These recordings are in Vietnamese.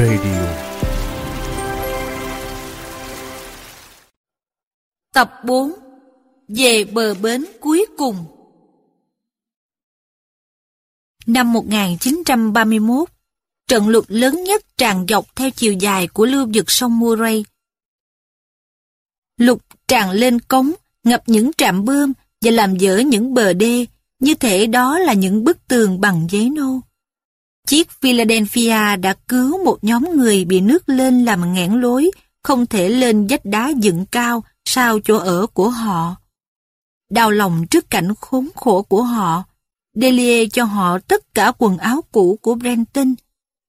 Radio Tập 4 Về bờ bến cuối cùng Năm 1931, trận lụt lớn nhất tràn dọc theo chiều dài của lưu vực sông Murray. Lụt tràn lên cống, ngập những trạm bơm và làm dở những bờ đê, như thể đó là những bức tường bằng giấy nâu. Chiếc Philadelphia đã cứu một nhóm người bị nước lên làm nghẽn lối, không thể lên vách đá dựng cao sau chỗ ở của họ. Đau lòng trước cảnh khốn khổ của họ, Delia cho họ tất cả quần áo cũ của Brenton,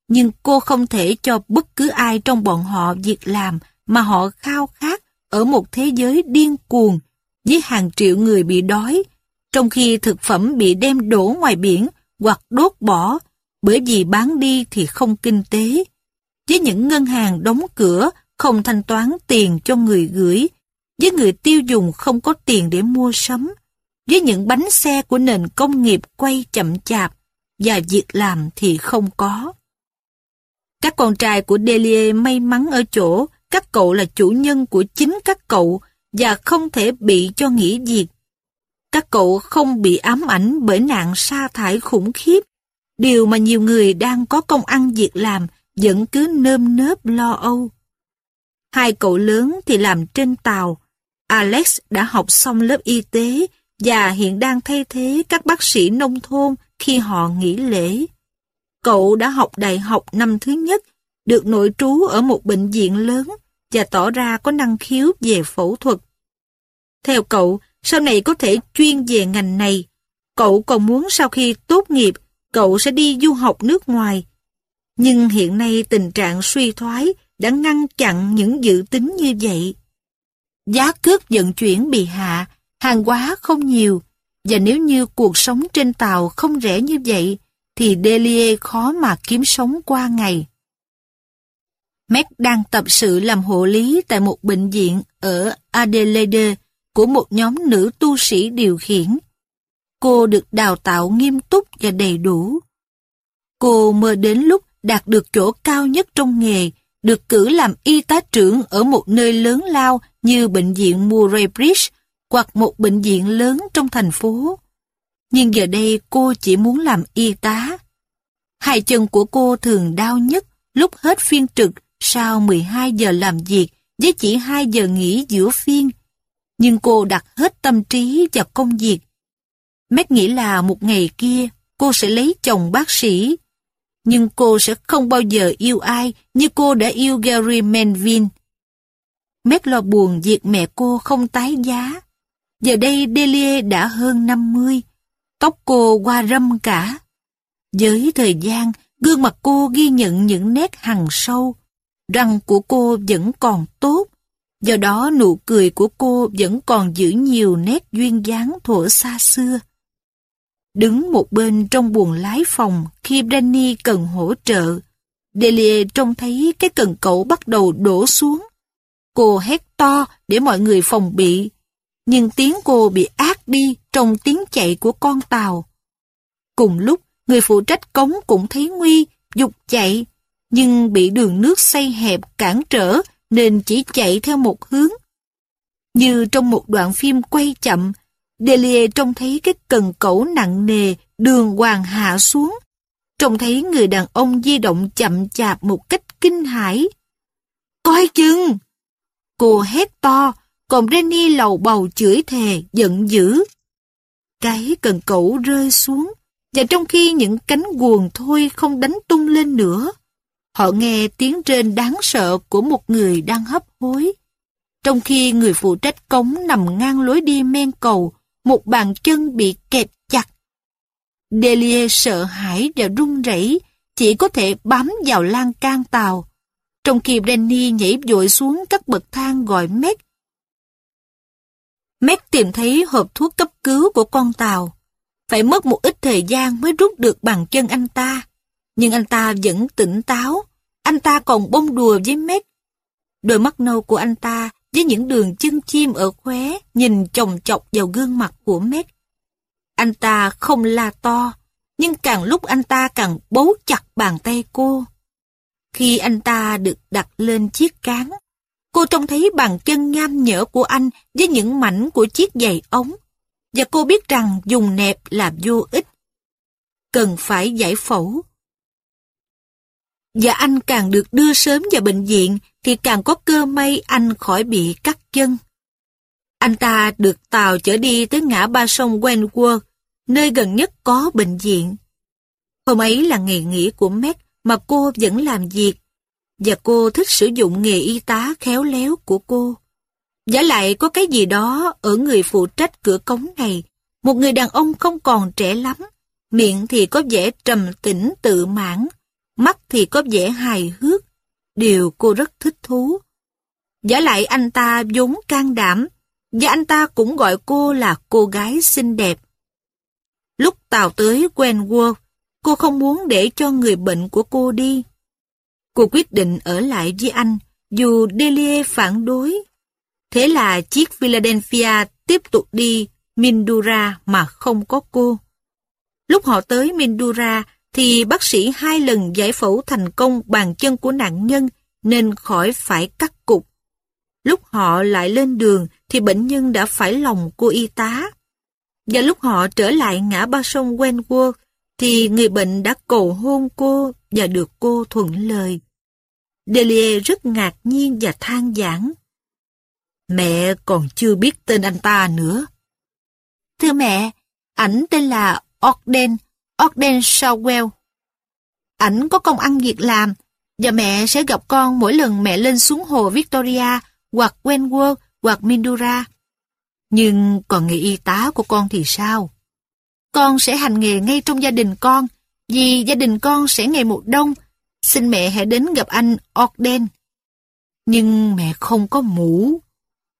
nhưng cô không thể cho bất cứ ai trong bọn họ việc làm mà họ khao khát ở một thế giới điên cuồng với hàng triệu người bị đói, trong khi thực phẩm bị đem đổ ngoài biển hoặc đốt bỏ bởi vì bán đi thì không kinh tế. Với những ngân hàng đóng cửa không thanh toán tiền cho người gửi, với người tiêu dùng không có tiền để mua sắm, với những bánh xe của nền công nghiệp quay chậm chạp, và việc làm thì không có. Các con trai của Delia may mắn ở chỗ các cậu là chủ nhân của chính các cậu và không thể bị cho nghỉ việc. Các cậu không bị ám ảnh bởi nạn sa thải khủng khiếp, điều mà nhiều người đang có công ăn việc làm vẫn cứ nơm nớp lo âu. Hai cậu lớn thì làm trên tàu. Alex đã học xong lớp y tế và hiện đang thay thế các bác sĩ nông thôn khi họ nghỉ lễ. Cậu đã học đại học năm thứ nhất, được nội trú ở một bệnh viện lớn và tỏ ra có năng khiếu về phẫu thuật. Theo cậu, sau này có thể chuyên về ngành này. Cậu còn muốn sau khi tốt nghiệp, cậu sẽ đi du học nước ngoài. Nhưng hiện nay tình trạng suy thoái đã ngăn chặn những dự tính như vậy. Giá cước vận chuyển bị hạ, hàng hóa không nhiều, và nếu như cuộc sống trên tàu không rẻ như vậy, thì Delia khó mà kiếm sống qua ngày. Mac đang tập sự làm hộ lý tại một bệnh viện ở Adelaide của một nhóm nữ tu sĩ điều khiển. Cô được đào tạo nghiêm túc và đầy đủ. Cô mơ đến lúc đạt được chỗ cao nhất trong nghề, được cử làm y tá trưởng ở một nơi lớn lao như bệnh viện Murray Bridge hoặc một bệnh viện lớn trong thành phố. Nhưng giờ đây cô chỉ muốn làm y tá. Hai chân của cô thường đau nhất lúc hết phiên trực sau 12 giờ làm việc với chỉ 2 giờ nghỉ giữa phiên. Nhưng cô đặt hết tâm trí vào công việc. Mét nghĩ là một ngày kia cô sẽ lấy chồng bác sĩ. Nhưng cô sẽ không bao giờ yêu ai như cô đã yêu Gary Manville. Mét lo buồn việc mẹ cô không tái giá. Giờ đây Delia đã hơn 50, tóc cô qua râm cả. Với thời gian, gương mặt cô ghi nhận những nét hằn sâu, răng của cô vẫn còn tốt, do đó nụ cười của cô vẫn còn giữ nhiều nét duyên dáng thuở xa xưa. Đứng một bên trong buồng lái phòng khi Danny cần hỗ trợ, Delia trông thấy cái cần cẩu bắt đầu đổ xuống. Cô hét to để mọi người phòng bị, nhưng tiếng cô bị át đi trong tiếng chạy của con tàu. Cùng lúc, người phụ trách cống cũng thấy nguy, dục chạy, nhưng bị đường nước xây hẹp cản trở nên chỉ chạy theo một hướng. Như trong một đoạn phim quay chậm, Delia trông thấy cái cần cẩu nặng nề đường hoàng hạ xuống. Trông thấy người đàn ông di động chậm chạp một cách kinh hãi. Coi chừng! Cô hét to, còn Renny lầu bầu chửi thề, giận dữ. Cái cần cẩu rơi xuống, và trong khi những cánh guồng thôi không đánh tung lên nữa, họ nghe tiếng trên đáng sợ của một người đang hấp hối. Trong khi người phụ trách cống nằm ngang lối đi men cầu, một bàn chân bị kẹp chặt. Delia sợ hãi và run rẩy, chỉ có thể bám vào lan can tàu. Trong khi Brenny nhảy vội xuống các bậc thang gọi Meg. Meg tìm thấy hộp thuốc cấp cứu của con tàu. Phải mất một ít thời gian mới rút được bàn chân anh ta. Nhưng anh ta vẫn tỉnh táo. Anh ta còn bông đùa với Meg. Đôi mắt nâu của anh ta với những đường chân chim ở khóe nhìn chồng chọc vào gương mặt của mét Anh ta không la to, nhưng càng lúc anh ta càng bấu chặt bàn tay cô. Khi anh ta được đặt lên chiếc cán, cô trông thấy bàn chân nham nhở của anh với những mảnh của chiếc giày ống. Và cô biết rằng dùng nẹp là vô ích. Cần phải giải phẫu. Và anh càng được đưa sớm vào bệnh viện thì càng có cơ may anh khỏi bị cắt chân. Anh ta được tàu chở đi tới ngã ba sông Wentworth, nơi gần nhất có bệnh viện. Hôm ấy là ngày nghỉ của Meg mà cô vẫn làm việc, và cô thích sử dụng nghề y tá khéo léo của cô. Giả lại có cái gì đó ở người phụ trách cửa cống này, một người đàn ông không còn trẻ lắm, miệng thì có vẻ trầm tĩnh tự mãn, mắt thì có vẻ hài hước, điều cô rất thích thú. Giả lại anh ta vốn can đảm, và anh ta cũng gọi cô là cô gái xinh đẹp. Lúc tàu tới Wentworth, cô không muốn để cho người bệnh của cô đi. Cô quyết định ở lại với anh, dù Delia phản đối. Thế là chiếc Philadelphia tiếp tục đi Mindura mà không có cô. Lúc họ tới Mindura thì bác sĩ hai lần giải phẫu thành công bàn chân của nạn nhân nên khỏi phải cắt cục. Lúc họ lại lên đường thì bệnh nhân đã phải lòng cô y tá. Và lúc họ trở lại ngã ba sông Wentworth thì người bệnh đã cầu hôn cô và được cô thuận lời. Delia rất ngạc nhiên và than giảng. Mẹ còn chưa biết tên anh ta nữa. Thưa mẹ, ảnh tên là Ogden, Ogden Shawwell. Ảnh có công ăn việc làm, và mẹ sẽ gặp con mỗi lần mẹ lên xuống hồ Victoria hoặc Wentworth hoặc Mindura. Nhưng còn nghề y tá của con thì sao? Con sẽ hành nghề ngay trong gia đình con, vì gia đình con sẽ ngày một đông. Xin mẹ hãy đến gặp anh Ogden. Nhưng mẹ không có mũ.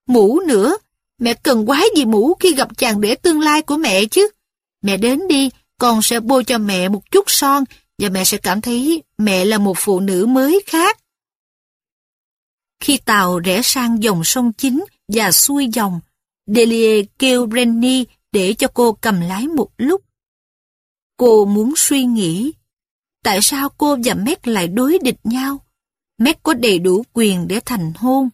Mũ nữa, mẹ cần quái gì mũ khi gặp chàng để tương lai của mẹ chứ. Mẹ đến đi, con sẽ bôi cho mẹ một chút son và mẹ sẽ cảm thấy mẹ là một phụ nữ mới khác. Khi tàu rẽ sang dòng sông chính và xuôi dòng, Delia kêu Brenny để cho cô cầm lái một lúc. Cô muốn suy nghĩ, tại sao cô và Mac lại đối địch nhau? Mac có đầy đủ quyền để thành hôn.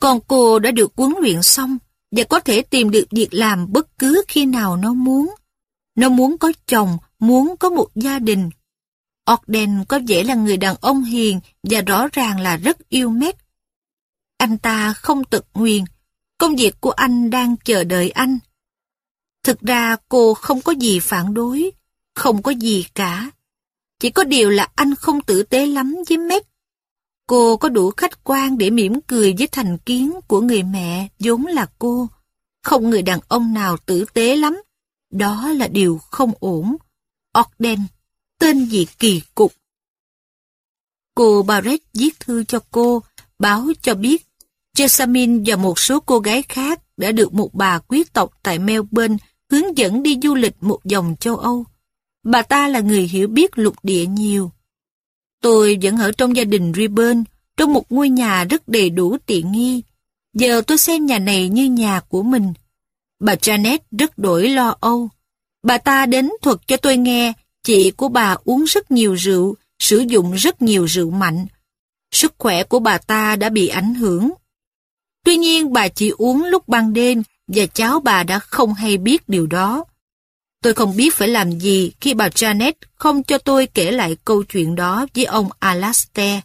Còn cô đã được huấn luyện xong và có thể tìm được việc làm bất cứ khi nào nó muốn. Nó muốn có chồng, muốn có một gia đình. Ogden có vẻ là người đàn ông hiền và rõ ràng là rất yêu Mac. Anh ta không tật nguyền, công việc của anh đang chờ đợi anh. Thực ra cô không có gì phản đối, không có gì cả. Chỉ có điều là anh không tử tế lắm với Mac. Cô có đủ khách quan để mỉm cười với thành kiến của người mẹ vốn là cô. Không người đàn ông nào tử tế lắm. Đó là điều không ổn. Ogden, tên gì kỳ cục. Cô Barrett viết thư cho cô, báo cho biết Jessamine và một số cô gái khác đã được một bà quý tộc tại Melbourne hướng dẫn đi du lịch một vòng châu Âu. Bà ta là người hiểu biết lục địa nhiều. Tôi vẫn ở trong gia đình Ribbon, trong một ngôi nhà rất đầy đủ tiện nghi. Giờ tôi xem nhà này như nhà của mình. Bà Janet rất đổi lo âu. Bà ta đến thuật cho tôi nghe, chị của bà uống rất nhiều rượu, sử dụng rất nhiều rượu mạnh. Sức khỏe của bà ta đã bị ảnh hưởng. Tuy nhiên bà chỉ uống lúc ban đêm và cháu bà đã không hay biết điều đó. Tôi không biết phải làm gì khi bà Janet không cho tôi kể lại câu chuyện đó với ông Alastair.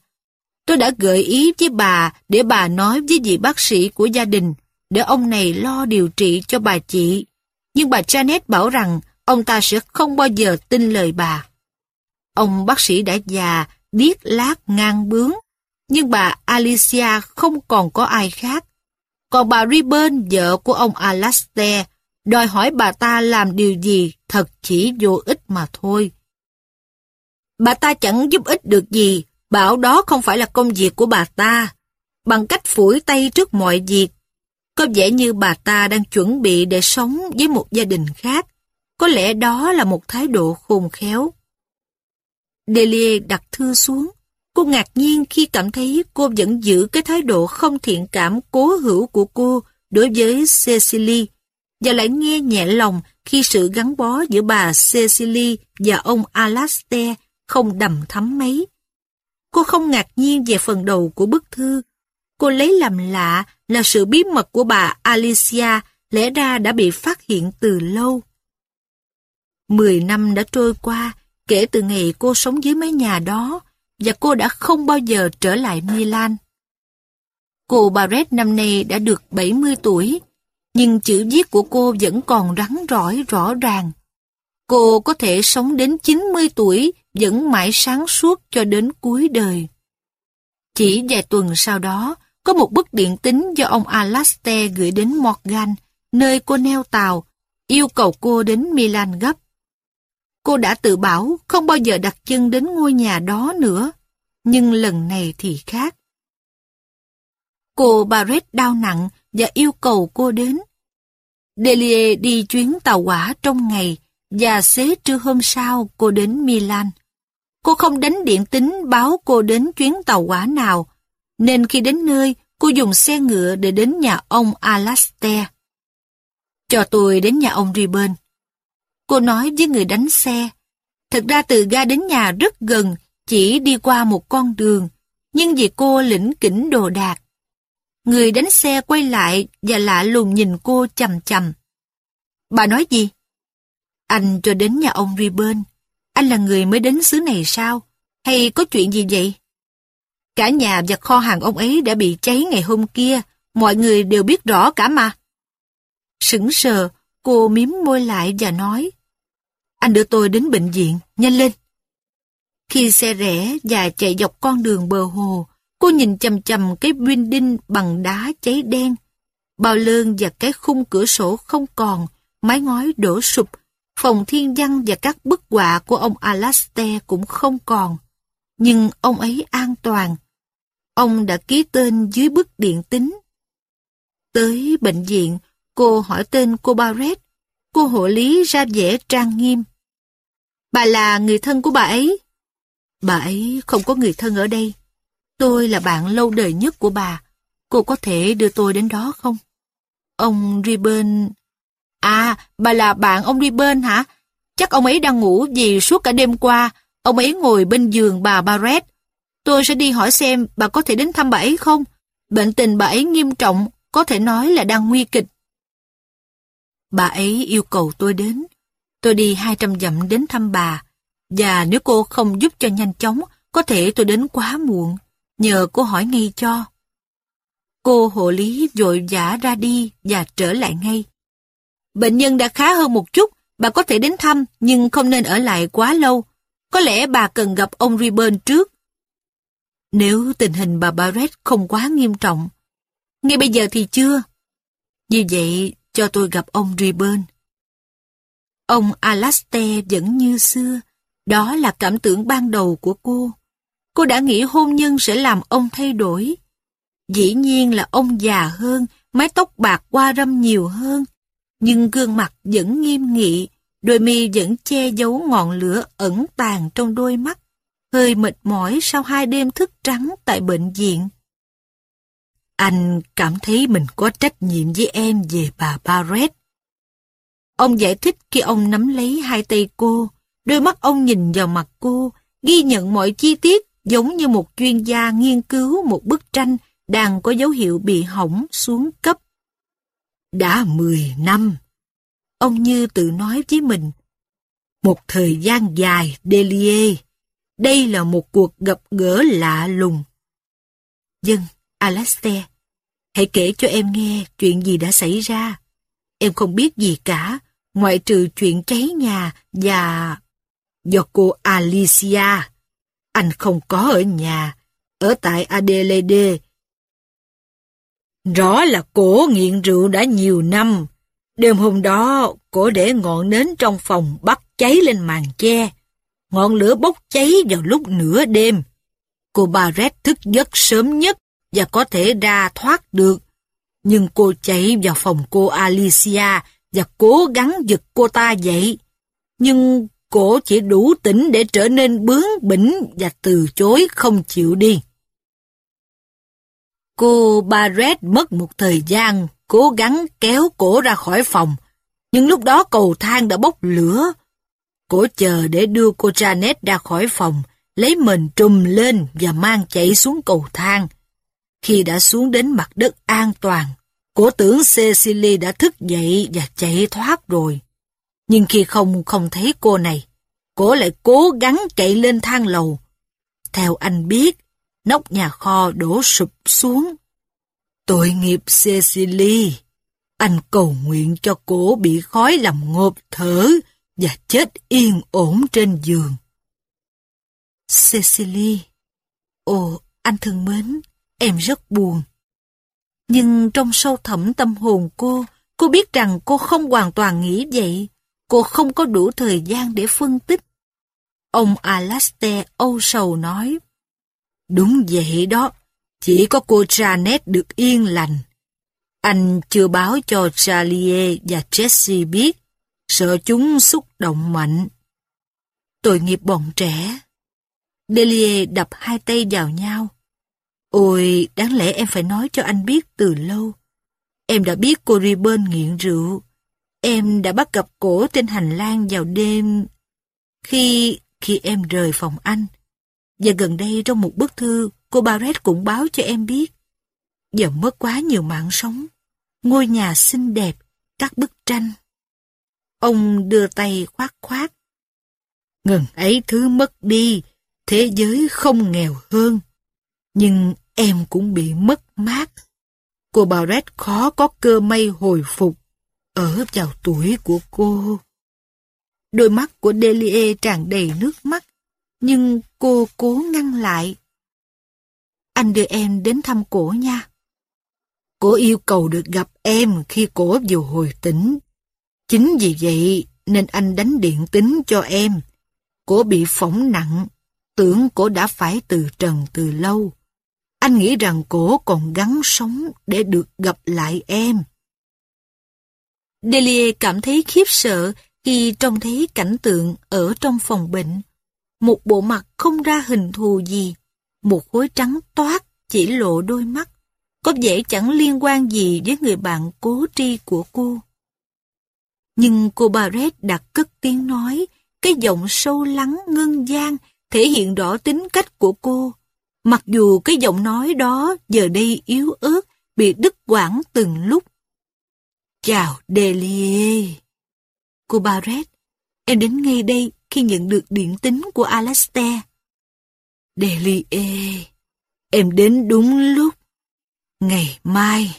Tôi đã gợi ý với bà để bà nói với vị bác sĩ của gia đình để ông này lo điều trị cho bà chị. Nhưng bà Janet bảo rằng ông ta sẽ không bao giờ tin lời bà. Ông bác sĩ đã già, điếc lát ngang bướng, nhưng bà Alicia không còn có ai khác. Còn bà Ribbon, vợ của ông Alastair, đòi hỏi bà ta làm điều gì thật chỉ vô ích mà thôi. Bà ta chẳng giúp ích được gì, bảo đó không phải là công việc của bà ta. Bằng cách phủi tay trước mọi việc, có vẻ như bà ta đang chuẩn bị để sống với một gia đình khác. Có lẽ đó là một thái độ khôn khéo. Delia đặt thư xuống. Cô ngạc nhiên khi cảm thấy cô vẫn giữ cái thái độ không thiện cảm cố hữu của cô đối với Cecily, và lại nghe nhẹ lòng khi sự gắn bó giữa bà Cecily và ông Alastair không đầm thắm mấy. Cô không ngạc nhiên về phần đầu của bức thư. Cô lấy làm lạ là sự bí mật của bà Alicia lẽ ra đã bị phát hiện từ lâu. Mười năm đã trôi qua kể từ ngày cô sống dưới mái nhà đó và cô đã không bao giờ trở lại Milan. Cô Barrett năm nay đã được 70 tuổi, nhưng chữ viết của cô vẫn còn rắn rỏi rõ ràng. Cô có thể sống đến 90 tuổi vẫn mãi sáng suốt cho đến cuối đời. Chỉ vài tuần sau đó, có một bức điện tín do ông Alastair gửi đến Morgan, nơi cô neo tàu, yêu cầu cô đến Milan gấp. Cô đã tự bảo không bao giờ đặt chân đến ngôi nhà đó nữa, nhưng lần này thì khác. Cô Barrett đau nặng và yêu cầu cô đến. Delia đi chuyến tàu hỏa trong ngày và xế trưa hôm sau cô đến Milan. Cô không đánh điện tín báo cô đến chuyến tàu hỏa nào, nên khi đến nơi, cô dùng xe ngựa để đến nhà ông Alastair. Cho tôi đến nhà ông Ribbon. Cô nói với người đánh xe. Thật ra từ ga đến nhà rất gần, chỉ đi qua một con đường, nhưng vì cô lĩnh kỉnh đồ đạc. Người đánh xe quay lại và lạ lùng nhìn cô chầm chầm. Bà nói gì? Anh cho đến nhà ông Ribbon. Anh là người mới đến xứ này sao? Hay có chuyện gì vậy? Cả nhà và kho hàng ông ấy đã bị cháy ngày hôm kia. Mọi người đều biết rõ cả mà. Sững sờ, cô miếm môi lại và nói. Anh đưa tôi đến bệnh viện, nhanh lên. Khi xe rẽ và chạy dọc con đường bờ hồ, cô nhìn chầm chầm cái building bằng đá cháy đen. Bao lơn và cái khung cửa sổ không còn, mái ngói đổ sụp, phòng thiên văn và các bức họa của ông Alastair cũng không còn. Nhưng ông ấy an toàn. Ông đã ký tên dưới bức điện tín. Tới bệnh viện, cô hỏi tên cô Barrett. Cô hộ lý ra vẻ trang nghiêm. Bà là người thân của bà ấy. Bà ấy không có người thân ở đây. Tôi là bạn lâu đời nhất của bà. Cô có thể đưa tôi đến đó không? Ông Ribbon À, bà là bạn ông Ribbon hả? Chắc ông ấy đang ngủ vì suốt cả đêm qua, ông ấy ngồi bên giường bà Barrett. Tôi sẽ đi hỏi xem bà có thể đến thăm bà ấy không? Bệnh tình bà ấy nghiêm trọng, có thể nói là đang nguy kịch. Bà ấy yêu cầu tôi đến. Tôi đi 200 dặm đến thăm bà. Và nếu cô không giúp cho nhanh chóng, có thể tôi đến quá muộn. Nhờ cô hỏi ngay cho. Cô hộ lý vội vã ra đi và trở lại ngay. Bệnh nhân đã khá hơn một chút, bà có thể đến thăm nhưng không nên ở lại quá lâu. Có lẽ bà cần gặp ông Ribbon trước. Nếu tình hình bà Barrett không quá nghiêm trọng. Ngay bây giờ thì chưa. Như vậy, cho tôi gặp ông Reburn. Ông Alastair vẫn như xưa. Đó là cảm tưởng ban đầu của cô. Cô đã nghĩ hôn nhân sẽ làm ông thay đổi. Dĩ nhiên là ông già hơn, mái tóc bạc qua râm nhiều hơn, nhưng gương mặt vẫn nghiêm nghị, đôi mi vẫn che giấu ngọn lửa ẩn tàng trong đôi mắt, hơi mệt mỏi sau hai đêm thức trắng tại bệnh viện. Anh cảm thấy mình có trách nhiệm với em về bà Barrett. Ông giải thích khi ông nắm lấy hai tay cô, đôi mắt ông nhìn vào mặt cô, ghi nhận mọi chi tiết giống như một chuyên gia nghiên cứu một bức tranh đang có dấu hiệu bị hỏng xuống cấp. Đã 10 năm. Ông như tự nói với mình. Một thời gian dài, Delia. Đây là một cuộc gặp gỡ lạ lùng. Dân, Alastair, hãy kể cho em nghe chuyện gì đã xảy ra. Em không biết gì cả, ngoại trừ chuyện cháy nhà và... Do cô Alicia. Anh không có ở nhà, ở tại Adelaide Rõ là cổ nghiện rượu đã nhiều năm. Đêm hôm đó, cổ để ngọn nến trong phòng bắt cháy lên màn che. Ngọn lửa bốc cháy vào lúc nửa đêm. Cô Barrett thức giấc sớm nhất và có thể ra thoát được. Nhưng cô chạy vào phòng cô Alicia và cố gắng giật cô ta dậy. Nhưng cổ chỉ đủ tỉnh để trở nên bướng bỉnh và từ chối không chịu đi. Cô Barrett mất một thời gian cố gắng kéo cổ ra khỏi phòng, nhưng lúc đó cầu thang đã bốc lửa. Cổ chờ để đưa cô Janet ra khỏi phòng lấy mình trùm lên và mang chạy xuống cầu thang. Khi đã xuống đến mặt đất an toàn, cổ tưởng Cecily đã thức dậy và chạy thoát rồi. Nhưng khi không không thấy cô này, cổ lại cố gắng chạy lên thang lầu. Theo anh biết, nóc nhà kho đổ sụp xuống. Tội nghiệp Cecily. Anh cầu nguyện cho cổ bị khói làm ngộp thở và chết yên ổn trên giường. Cecily. Ồ, anh thương mến, em rất buồn. Nhưng trong sâu thẳm tâm hồn cô, cô biết rằng cô không hoàn toàn nghĩ vậy. Cô không có đủ thời gian để phân tích. Ông Alastair âu sầu nói. Đúng vậy đó, chỉ có cô Janet được yên lành. Anh chưa báo cho Charlie và Jesse biết, sợ chúng xúc động mạnh. Tội nghiệp bọn trẻ. Delia đập hai tay vào nhau. Ôi, đáng lẽ em phải nói cho anh biết từ lâu. Em đã biết cô Ribbon nghiện rượu. Em đã bắt gặp cổ trên hành lang vào đêm khi khi em rời phòng anh. Và gần đây trong một bức thư, cô Barrett cũng báo cho em biết. Giờ mất quá nhiều mạng sống. Ngôi nhà xinh đẹp, các bức tranh. Ông đưa tay khoát khoát. Ngần ấy thứ mất đi, thế giới không nghèo hơn. Nhưng em cũng bị mất mát. Cô Barrett khó có cơ may hồi phục ở vào tuổi của cô. Đôi mắt của Delia tràn đầy nước mắt, nhưng cô cố ngăn lại. Anh đưa em đến thăm cổ nha. Cô yêu cầu được gặp em khi cổ vừa hồi tỉnh. Chính vì vậy nên anh đánh điện tính cho em. Cổ bị phỏng nặng, tưởng cổ đã phải từ trần từ lâu. Anh nghĩ rằng cổ còn gắn sống để được gặp lại em. Delia cảm thấy khiếp sợ khi trông thấy cảnh tượng ở trong phòng bệnh. Một bộ mặt không ra hình thù gì, một khối trắng toát chỉ lộ đôi mắt, có vẻ chẳng liên quan gì với người bạn cố tri của cô. Nhưng cô Barrett đặt cất tiếng nói, cái giọng sâu lắng ngân gian thể hiện rõ tính cách của cô. Mặc dù cái giọng nói đó giờ đây yếu ớt, bị đứt quãng từng lúc. Chào Delie. Cô Barrett, em đến ngay đây khi nhận được điện tín của Alastair. Delie, em đến đúng lúc. Ngày mai.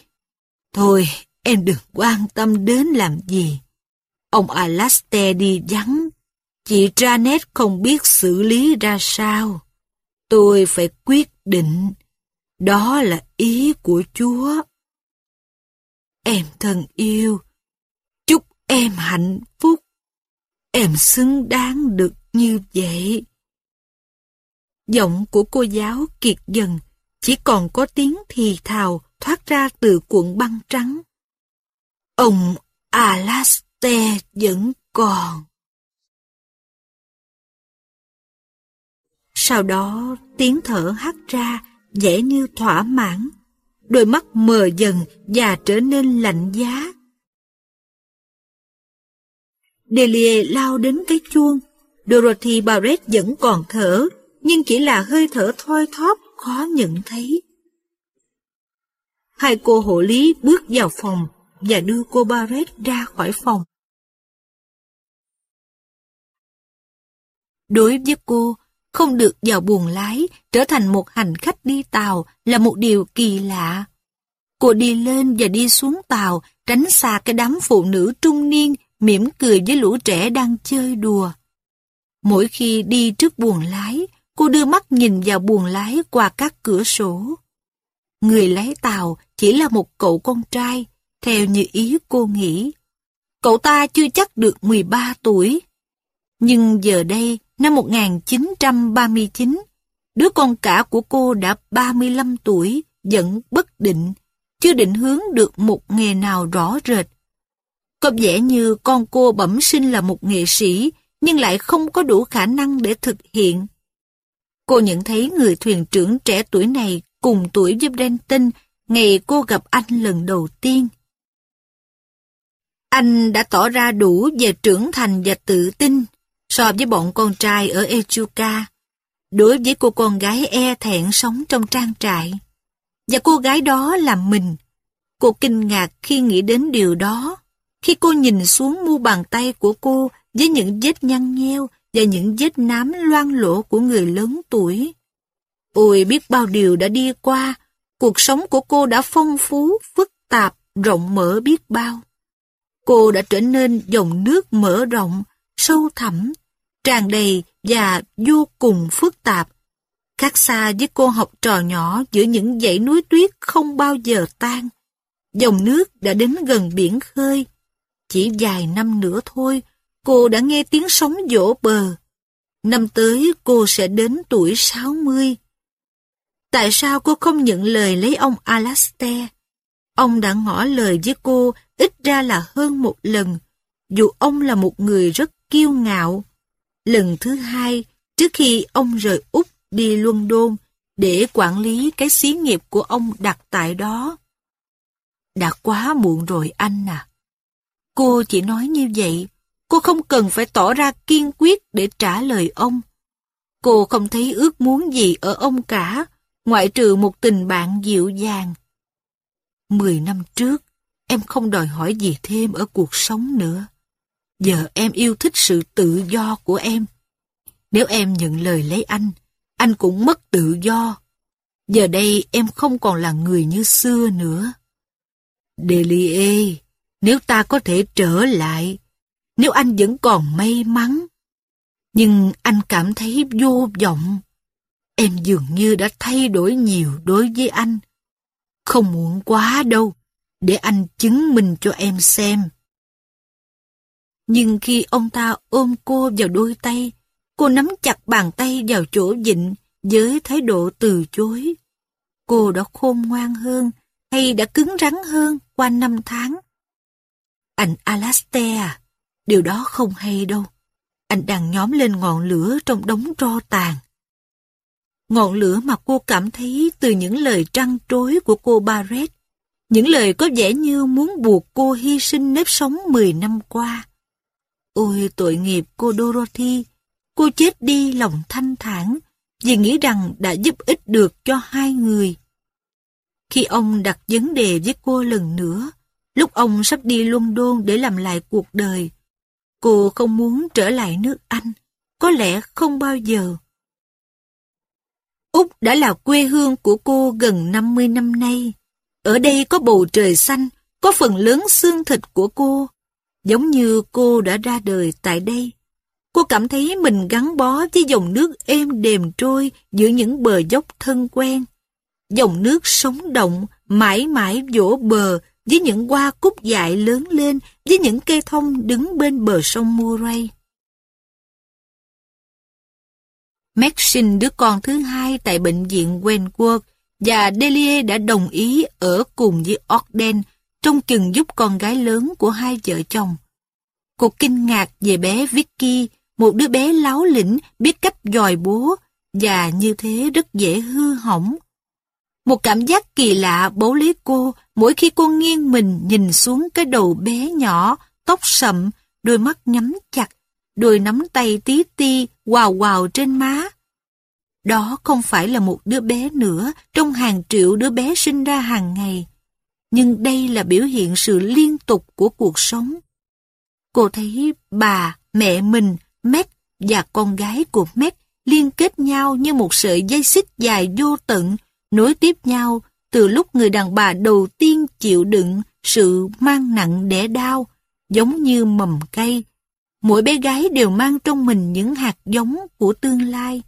Thôi, em đừng quan tâm đến làm gì. Ông Alastair đi vắng. Chị Janet không biết xử lý ra sao. Tôi phải quyết định. Đó là ý của Chúa. Em thân yêu, chúc em hạnh phúc. Em xứng đáng được như vậy. Giọng của cô giáo kiệt dần, chỉ còn có tiếng thì thào thoát ra từ cuộn băng trắng. Ông te vẫn còn. Sau đó tiếng thở hắt ra dễ như thỏa mãn. Đôi mắt mờ dần và trở nên lạnh giá. Delia lao đến cái chuông. Dorothy Barrett vẫn còn thở, nhưng chỉ là hơi thở thoi thóp khó nhận thấy. Hai cô hộ lý bước vào phòng và đưa cô Barrett ra khỏi phòng. Đối với cô, không được vào buồng lái, trở thành một hành khách đi tàu là một điều kỳ lạ. Cô đi lên và đi xuống tàu, tránh xa cái đám phụ nữ trung niên, mỉm cười với lũ trẻ đang chơi đùa. Mỗi khi đi trước buồng lái, cô đưa mắt nhìn vào buồng lái qua các cửa sổ. Người lái tàu chỉ là một cậu con trai, theo như ý cô nghĩ. Cậu ta chưa chắc được 13 tuổi. Nhưng giờ đây, năm 1939, đứa con cả của cô đã 35 tuổi, vẫn bất định, chưa định hướng được một nghề nào rõ rệt. Có vẻ như con cô bẩm sinh là một nghệ sĩ, nhưng lại không có đủ khả năng để thực hiện. Cô nhận thấy người thuyền trưởng trẻ tuổi này cùng tuổi với Brenton ngày cô gặp anh lần đầu tiên. Anh đã tỏ ra đủ về trưởng thành và tự tin so với bọn con trai ở Echuca. đối với cô con gái e thẹn sống trong trang trại. Và cô gái đó là mình. Cô kinh ngạc khi nghĩ đến điều đó. Khi cô nhìn xuống mu bàn tay của cô với những vết nhăn nheo và những vết nám loang lỗ của người lớn tuổi. Ôi biết bao điều đã đi qua, cuộc sống của cô đã phong phú, phức tạp, rộng mở biết bao. Cô đã trở nên dòng nước mở rộng, sâu thẳm, tràn đầy và vô cùng phức tạp. Khác xa với cô học trò nhỏ giữa những dãy núi tuyết không bao giờ tan. Dòng nước đã đến gần biển khơi. Chỉ vài năm nữa thôi, cô đã nghe tiếng sóng vỗ bờ. Năm tới cô sẽ đến tuổi 60. Tại sao cô không nhận lời lấy ông Alastair? Ông đã ngỏ lời với cô ít ra là hơn một lần, dù ông là một người rất kiêu ngạo. Lần thứ hai, trước khi ông rời Úc đi London để quản lý cái xí nghiệp của ông đặt tại đó. Đã quá muộn rồi anh à. Cô chỉ nói như vậy, cô không cần phải tỏ ra kiên quyết để trả lời ông. Cô không thấy ước muốn gì ở ông cả, ngoại trừ một tình bạn dịu dàng. Mười năm trước, em không đòi hỏi gì thêm ở cuộc sống nữa. Giờ em yêu thích sự tự do của em. Nếu em nhận lời lấy anh, anh cũng mất tự do. Giờ đây em không còn là người như xưa nữa. Delie, nếu ta có thể trở lại, nếu anh vẫn còn may mắn. Nhưng anh cảm thấy vô vọng. Em dường như đã thay đổi nhiều đối với anh. Không muộn quá đâu, để anh chứng minh cho em xem. Nhưng khi ông ta ôm cô vào đôi tay, cô nắm chặt bàn tay vào chỗ dịnh với thái độ từ chối. Cô đã khôn ngoan hơn hay đã cứng rắn hơn qua năm tháng. Anh Alastair, à, điều đó không hay đâu. Anh đang nhóm lên ngọn lửa trong đống tro tàn. Ngọn lửa mà cô cảm thấy từ những lời trăn trối của cô Barrett. Những lời có vẻ như muốn buộc cô hy sinh nếp sống 10 năm qua. Ôi tội nghiệp cô Dorothy, cô chết đi lòng thanh thản vì nghĩ rằng đã giúp ích được cho hai người. Khi ông đặt vấn đề với cô lần nữa, lúc ông sắp đi London để làm lại cuộc đời, cô không muốn trở lại nước Anh, có lẽ không bao giờ. Úc đã là quê hương của cô gần 50 năm nay. Ở đây có bầu trời xanh, có phần lớn xương thịt của cô, giống như cô đã ra đời tại đây. Cô cảm thấy mình gắn bó với dòng nước êm đềm trôi giữa những bờ dốc thân quen. Dòng nước sống động, mãi mãi vỗ bờ với những hoa cúc dại lớn lên với những cây thông đứng bên bờ sông Murray. Maxine đứa con thứ thai tại bệnh viện Wentworth và Delia đã đồng ý ở cùng với Ogden trong chừng giúp con gái lớn của hai vợ chồng. Cô kinh ngạc về bé Vicky, một đứa bé láo lĩnh biết cách dòi bố và như thế rất dễ hư hỏng. Một cảm giác kỳ lạ bấu lấy cô mỗi khi cô nghiêng mình nhìn xuống cái đầu bé nhỏ, tóc sậm, đôi mắt nhắm chặt, đôi nắm tay tí ti, quào quào trên má. Đó không phải là một đứa bé nữa trong hàng triệu đứa bé sinh ra hàng ngày. Nhưng đây là biểu hiện sự liên tục của cuộc sống. Cô thấy bà, mẹ mình, Mét và con gái của Mét liên kết nhau như một sợi dây xích dài vô tận, nối tiếp nhau từ lúc người đàn bà đầu tiên chịu đựng sự mang nặng đẻ đau, giống như mầm cây. Mỗi bé gái đều mang trong mình những hạt giống của tương lai.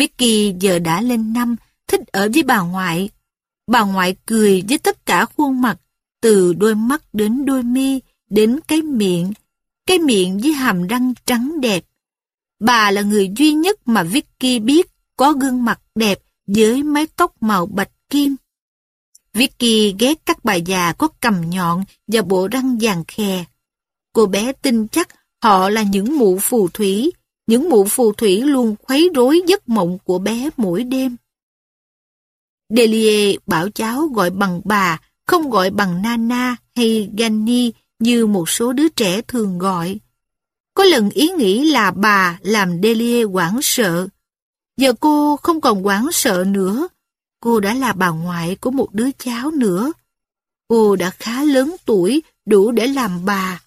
Vicky giờ đã lên năm, thích ở với bà ngoại. Bà ngoại cười với tất cả khuôn mặt, từ đôi mắt đến đôi mi, đến cái miệng, cái miệng với hàm răng trắng đẹp. Bà là người duy nhất mà Vicky biết có gương mặt đẹp với mái tóc màu bạch kim. Vicky ghét các bà già có cầm nhọn và bộ răng vàng khè. Cô bé tin chắc họ là những mụ phù thủy, những mụ phù thủy luôn khuấy rối giấc mộng của bé mỗi đêm. Delia bảo cháu gọi bằng bà, không gọi bằng Nana hay Gani như một số đứa trẻ thường gọi. Có lần ý nghĩ là bà làm Delia hoảng sợ. Giờ cô không còn quán sợ nữa. Cô đã là bà ngoại của một đứa cháu nữa. Cô đã khá lớn tuổi, đủ để làm bà.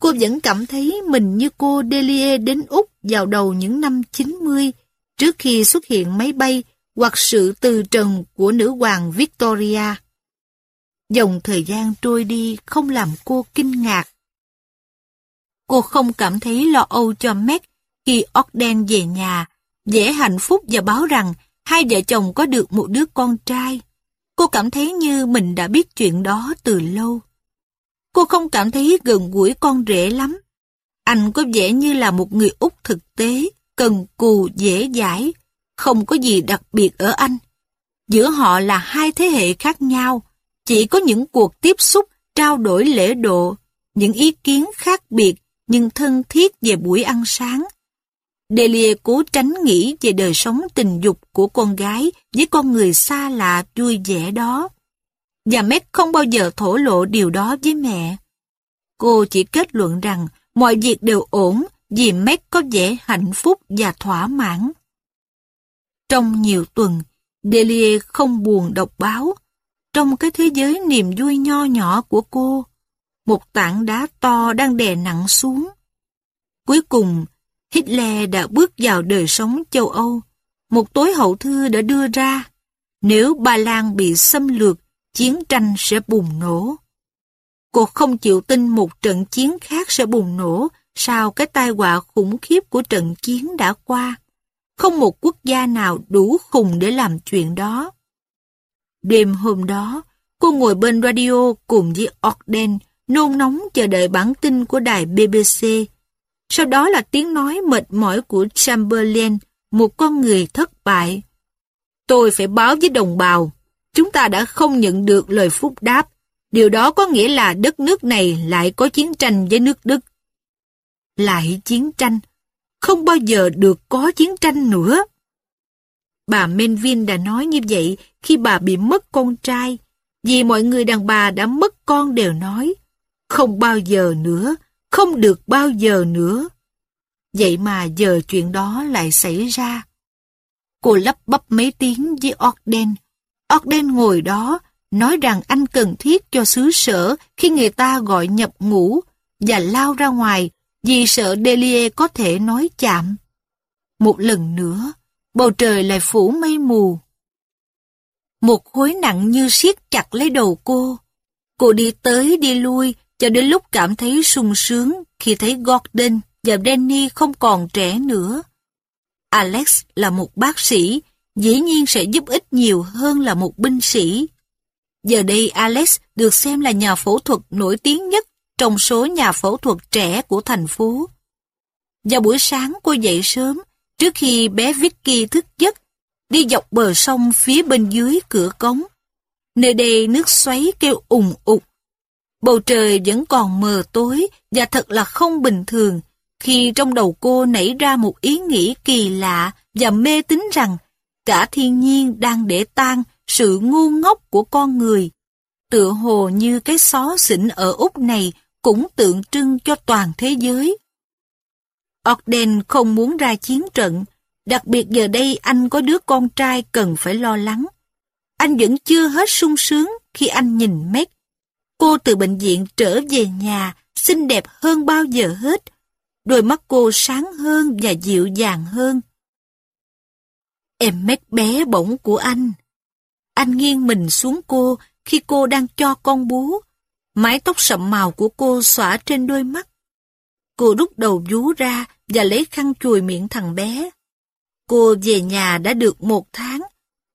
Cô vẫn cảm thấy mình như cô Delia đến Úc vào đầu những năm 90, trước khi xuất hiện máy bay hoặc sự từ trần của nữ hoàng Victoria. Dòng thời gian trôi đi không làm cô kinh ngạc. Cô không cảm thấy lo âu cho Meg khi Ogden về nhà, dễ hạnh phúc và báo rằng hai vợ chồng có được một đứa con trai. Cô cảm thấy như mình đã biết chuyện đó từ lâu. Cô không cảm thấy gần gũi con rể lắm. Anh có vẻ như là một người Úc thực tế, cần cù, dễ dãi, không có gì đặc biệt ở anh. Giữa họ là hai thế hệ khác nhau, chỉ có những cuộc tiếp xúc, trao đổi lễ độ, những ý kiến khác biệt nhưng thân thiết về buổi ăn sáng. Delia cố tránh nghĩ về đời sống tình dục của con gái với con người xa lạ vui vẻ đó. Và Meg không bao giờ thổ lộ điều đó với mẹ. Cô chỉ kết luận rằng mọi việc đều ổn vì Mac có vẻ hạnh phúc và thỏa mãn. Trong nhiều tuần, Delia không buồn đọc báo. Trong cái thế giới niềm vui nho nhỏ của cô, một tảng đá to đang đè nặng xuống. Cuối cùng, Hitler đã bước vào đời sống châu Âu. Một tối hậu thư đã đưa ra, nếu Ba Lan bị xâm lược, chiến tranh sẽ bùng nổ. Cô không chịu tin một trận chiến khác sẽ bùng nổ sau cái tai họa khủng khiếp của trận chiến đã qua. Không một quốc gia nào đủ khùng để làm chuyện đó. Đêm hôm đó, cô ngồi bên radio cùng với Ogden, nôn nóng chờ đợi bản tin của đài BBC. Sau đó là tiếng nói mệt mỏi của Chamberlain, một con người thất bại. Tôi phải báo với đồng bào, chúng ta đã không nhận được lời phúc đáp. Điều đó có nghĩa là đất nước này lại có chiến tranh với nước Đức. Lại chiến tranh, không bao giờ được có chiến tranh nữa. Bà Menvin đã nói như vậy khi bà bị mất con trai, vì mọi người đàn bà đã mất con đều nói, không bao giờ nữa, không được bao giờ nữa. Vậy mà giờ chuyện đó lại xảy ra. Cô lắp bắp mấy tiếng với Ogden. Ogden ngồi đó, nói rằng anh cần thiết cho xứ sở khi người ta gọi nhập ngũ và lao ra ngoài vì sợ Delia có thể nói chạm. Một lần nữa, bầu trời lại phủ mây mù. Một khối nặng như siết chặt lấy đầu cô. Cô đi tới đi lui cho đến lúc cảm thấy sung sướng khi thấy Gordon và Danny không còn trẻ nữa. Alex là một bác sĩ, dĩ nhiên sẽ giúp ích nhiều hơn là một binh sĩ. Giờ đây Alex được xem là nhà phẫu thuật nổi tiếng nhất trong số nhà phẫu thuật trẻ của thành phố. Vào buổi sáng cô dậy sớm, trước khi bé Vicky thức giấc, đi dọc bờ sông phía bên dưới cửa cống. Nơi đây nước xoáy kêu ùng ục. Bầu trời vẫn còn mờ tối và thật là không bình thường khi trong đầu cô nảy ra một ý nghĩ kỳ lạ và mê tín rằng cả thiên nhiên đang để tan sự ngu ngốc của con người. Tựa hồ như cái xó xỉnh ở Úc này cũng tượng trưng cho toàn thế giới. Ogden không muốn ra chiến trận, đặc biệt giờ đây anh có đứa con trai cần phải lo lắng. Anh vẫn chưa hết sung sướng khi anh nhìn Meg. Cô từ bệnh viện trở về nhà, xinh đẹp hơn bao giờ hết. Đôi mắt cô sáng hơn và dịu dàng hơn. Em Meg bé bỏng của anh. Anh nghiêng mình xuống cô khi cô đang cho con bú. Mái tóc sậm màu của cô xõa trên đôi mắt. Cô rút đầu vú ra và lấy khăn chùi miệng thằng bé. Cô về nhà đã được một tháng,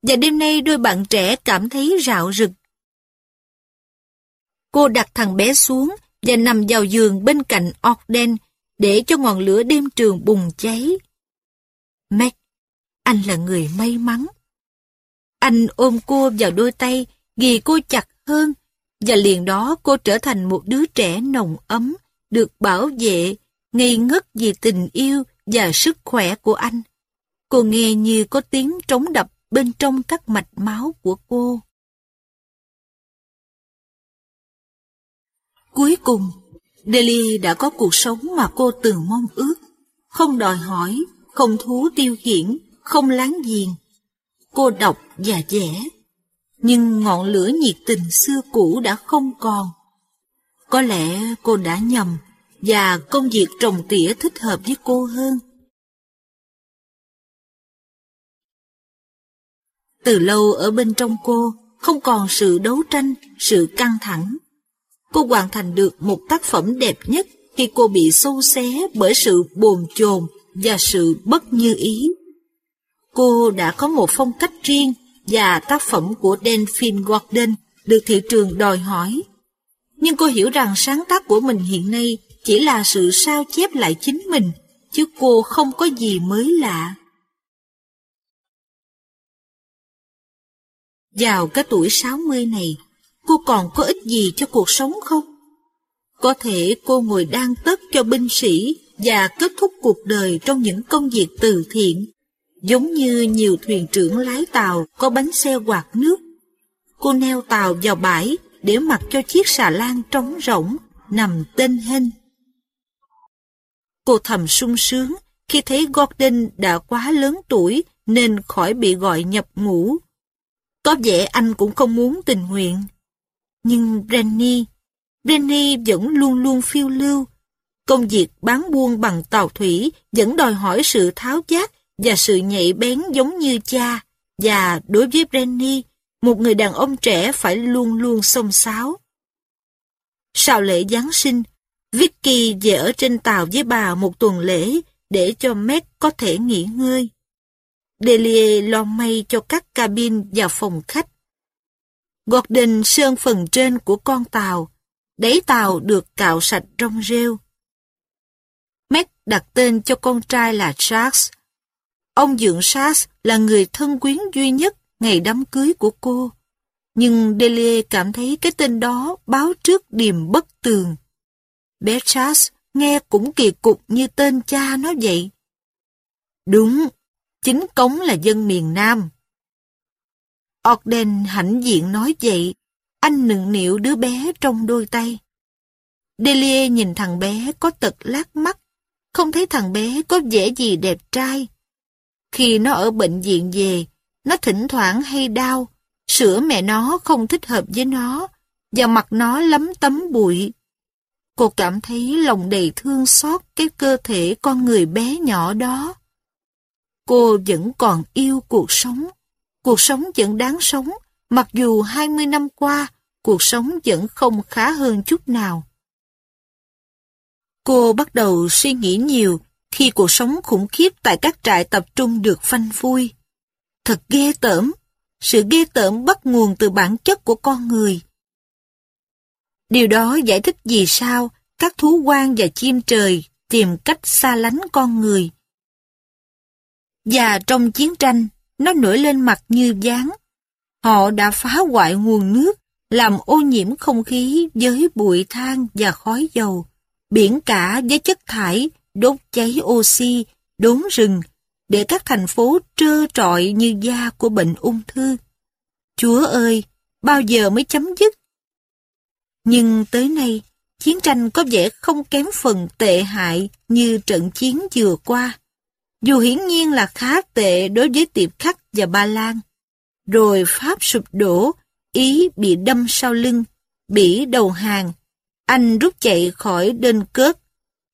và đêm nay đôi bạn trẻ cảm thấy rạo rực. Cô đặt thằng bé xuống và nằm vào giường bên cạnh Ogden để cho ngọn lửa đêm trường bùng cháy. Mac, anh là người may mắn. Anh ôm cô vào đôi tay, ghi cô chặt hơn và liền đó cô trở thành một đứa trẻ nồng ấm, được bảo vệ, ngây ngất vì tình yêu và sức khỏe của anh. Cô nghe như có tiếng trống đập bên trong các mạch máu của cô. Cuối cùng, Delhi đã có cuộc sống mà cô từng mong ước. Không đòi hỏi, không thú tiêu khiển, không láng giềng. Cô đọc và dẻ, nhưng ngọn lửa nhiệt tình xưa cũ đã không còn. Có lẽ cô đã nhầm và công việc trồng tỉa thích hợp với cô hơn. Từ lâu ở bên trong cô không còn sự đấu tranh, sự căng thẳng. Cô hoàn thành được một tác phẩm đẹp nhất khi cô bị sâu xé bởi sự bồn chồn và sự bất như ý. Cô đã có một phong cách riêng và tác phẩm của Delphine Gordon được thị trường đòi hỏi. Nhưng cô hiểu rằng sáng tác của mình hiện nay chỉ là sự sao chép lại chính mình, chứ cô không có gì mới lạ. Vào cái tuổi 60 này, cô còn có ích gì cho cuộc sống không? Có thể cô ngồi đang tất cho binh sĩ và kết thúc cuộc đời trong những công việc từ thiện, giống như nhiều thuyền trưởng lái tàu có bánh xe quạt nước. Cô neo tàu vào bãi để mặc cho chiếc xà lan trống rỗng nằm tên hên. Cô thầm sung sướng khi thấy Gordon đã quá lớn tuổi nên khỏi bị gọi nhập ngũ. Có vẻ anh cũng không muốn tình nguyện. Nhưng Brenny, Brenny vẫn luôn luôn phiêu lưu. Công việc bán buôn bằng tàu thủy vẫn đòi hỏi sự tháo giác và sự nhạy bén giống như cha. Và đối với Brenny, một người đàn ông trẻ phải luôn luôn xông xáo. Sau lễ Giáng sinh, Vicky về ở trên tàu với bà một tuần lễ để cho Meg có thể nghỉ ngơi. Delia lo may cho các cabin và phòng khách. Gordon sơn phần trên của con tàu, đáy tàu được cạo sạch rong rêu. Meg đặt tên cho con trai là Charles. Ông dưỡng Charles là người thân quyến duy nhất ngày đám cưới của cô. Nhưng Delia cảm thấy cái tên đó báo trước điềm bất tường. Bé Charles nghe cũng kỳ cục như tên cha nó vậy. Đúng, chính cống là dân miền Nam. Ogden hãnh diện nói vậy, anh nựng nịu đứa bé trong đôi tay. Delia nhìn thằng bé có tật lát mắt, không thấy thằng bé có vẻ gì đẹp trai. Khi nó ở bệnh viện về, nó thỉnh thoảng hay đau, sữa mẹ nó không thích hợp với nó, và mặt nó lấm tấm bụi. Cô cảm thấy lòng đầy thương xót cái cơ thể con người bé nhỏ đó. Cô vẫn còn yêu cuộc sống. Cuộc sống vẫn đáng sống, mặc dù 20 năm qua, cuộc sống vẫn không khá hơn chút nào. Cô bắt đầu suy nghĩ nhiều khi cuộc sống khủng khiếp tại các trại tập trung được phanh phui. Thật ghê tởm, sự ghê tởm bắt nguồn từ bản chất của con người. Điều đó giải thích vì sao các thú quan và chim trời tìm cách xa lánh con người. Và trong chiến tranh, nó nổi lên mặt như gián. Họ đã phá hoại nguồn nước, làm ô nhiễm không khí với bụi than và khói dầu, biển cả với chất thải, đốt cháy oxy, đốn rừng, để các thành phố trơ trọi như da của bệnh ung thư. Chúa ơi, bao giờ mới chấm dứt? Nhưng tới nay, chiến tranh có vẻ không kém phần tệ hại như trận chiến vừa qua. Dù hiển nhiên là khá tệ đối với tiệp khắc và Ba Lan. Rồi Pháp sụp đổ, Ý bị đâm sau lưng, Bỉ đầu hàng, Anh rút chạy khỏi Dunkirk,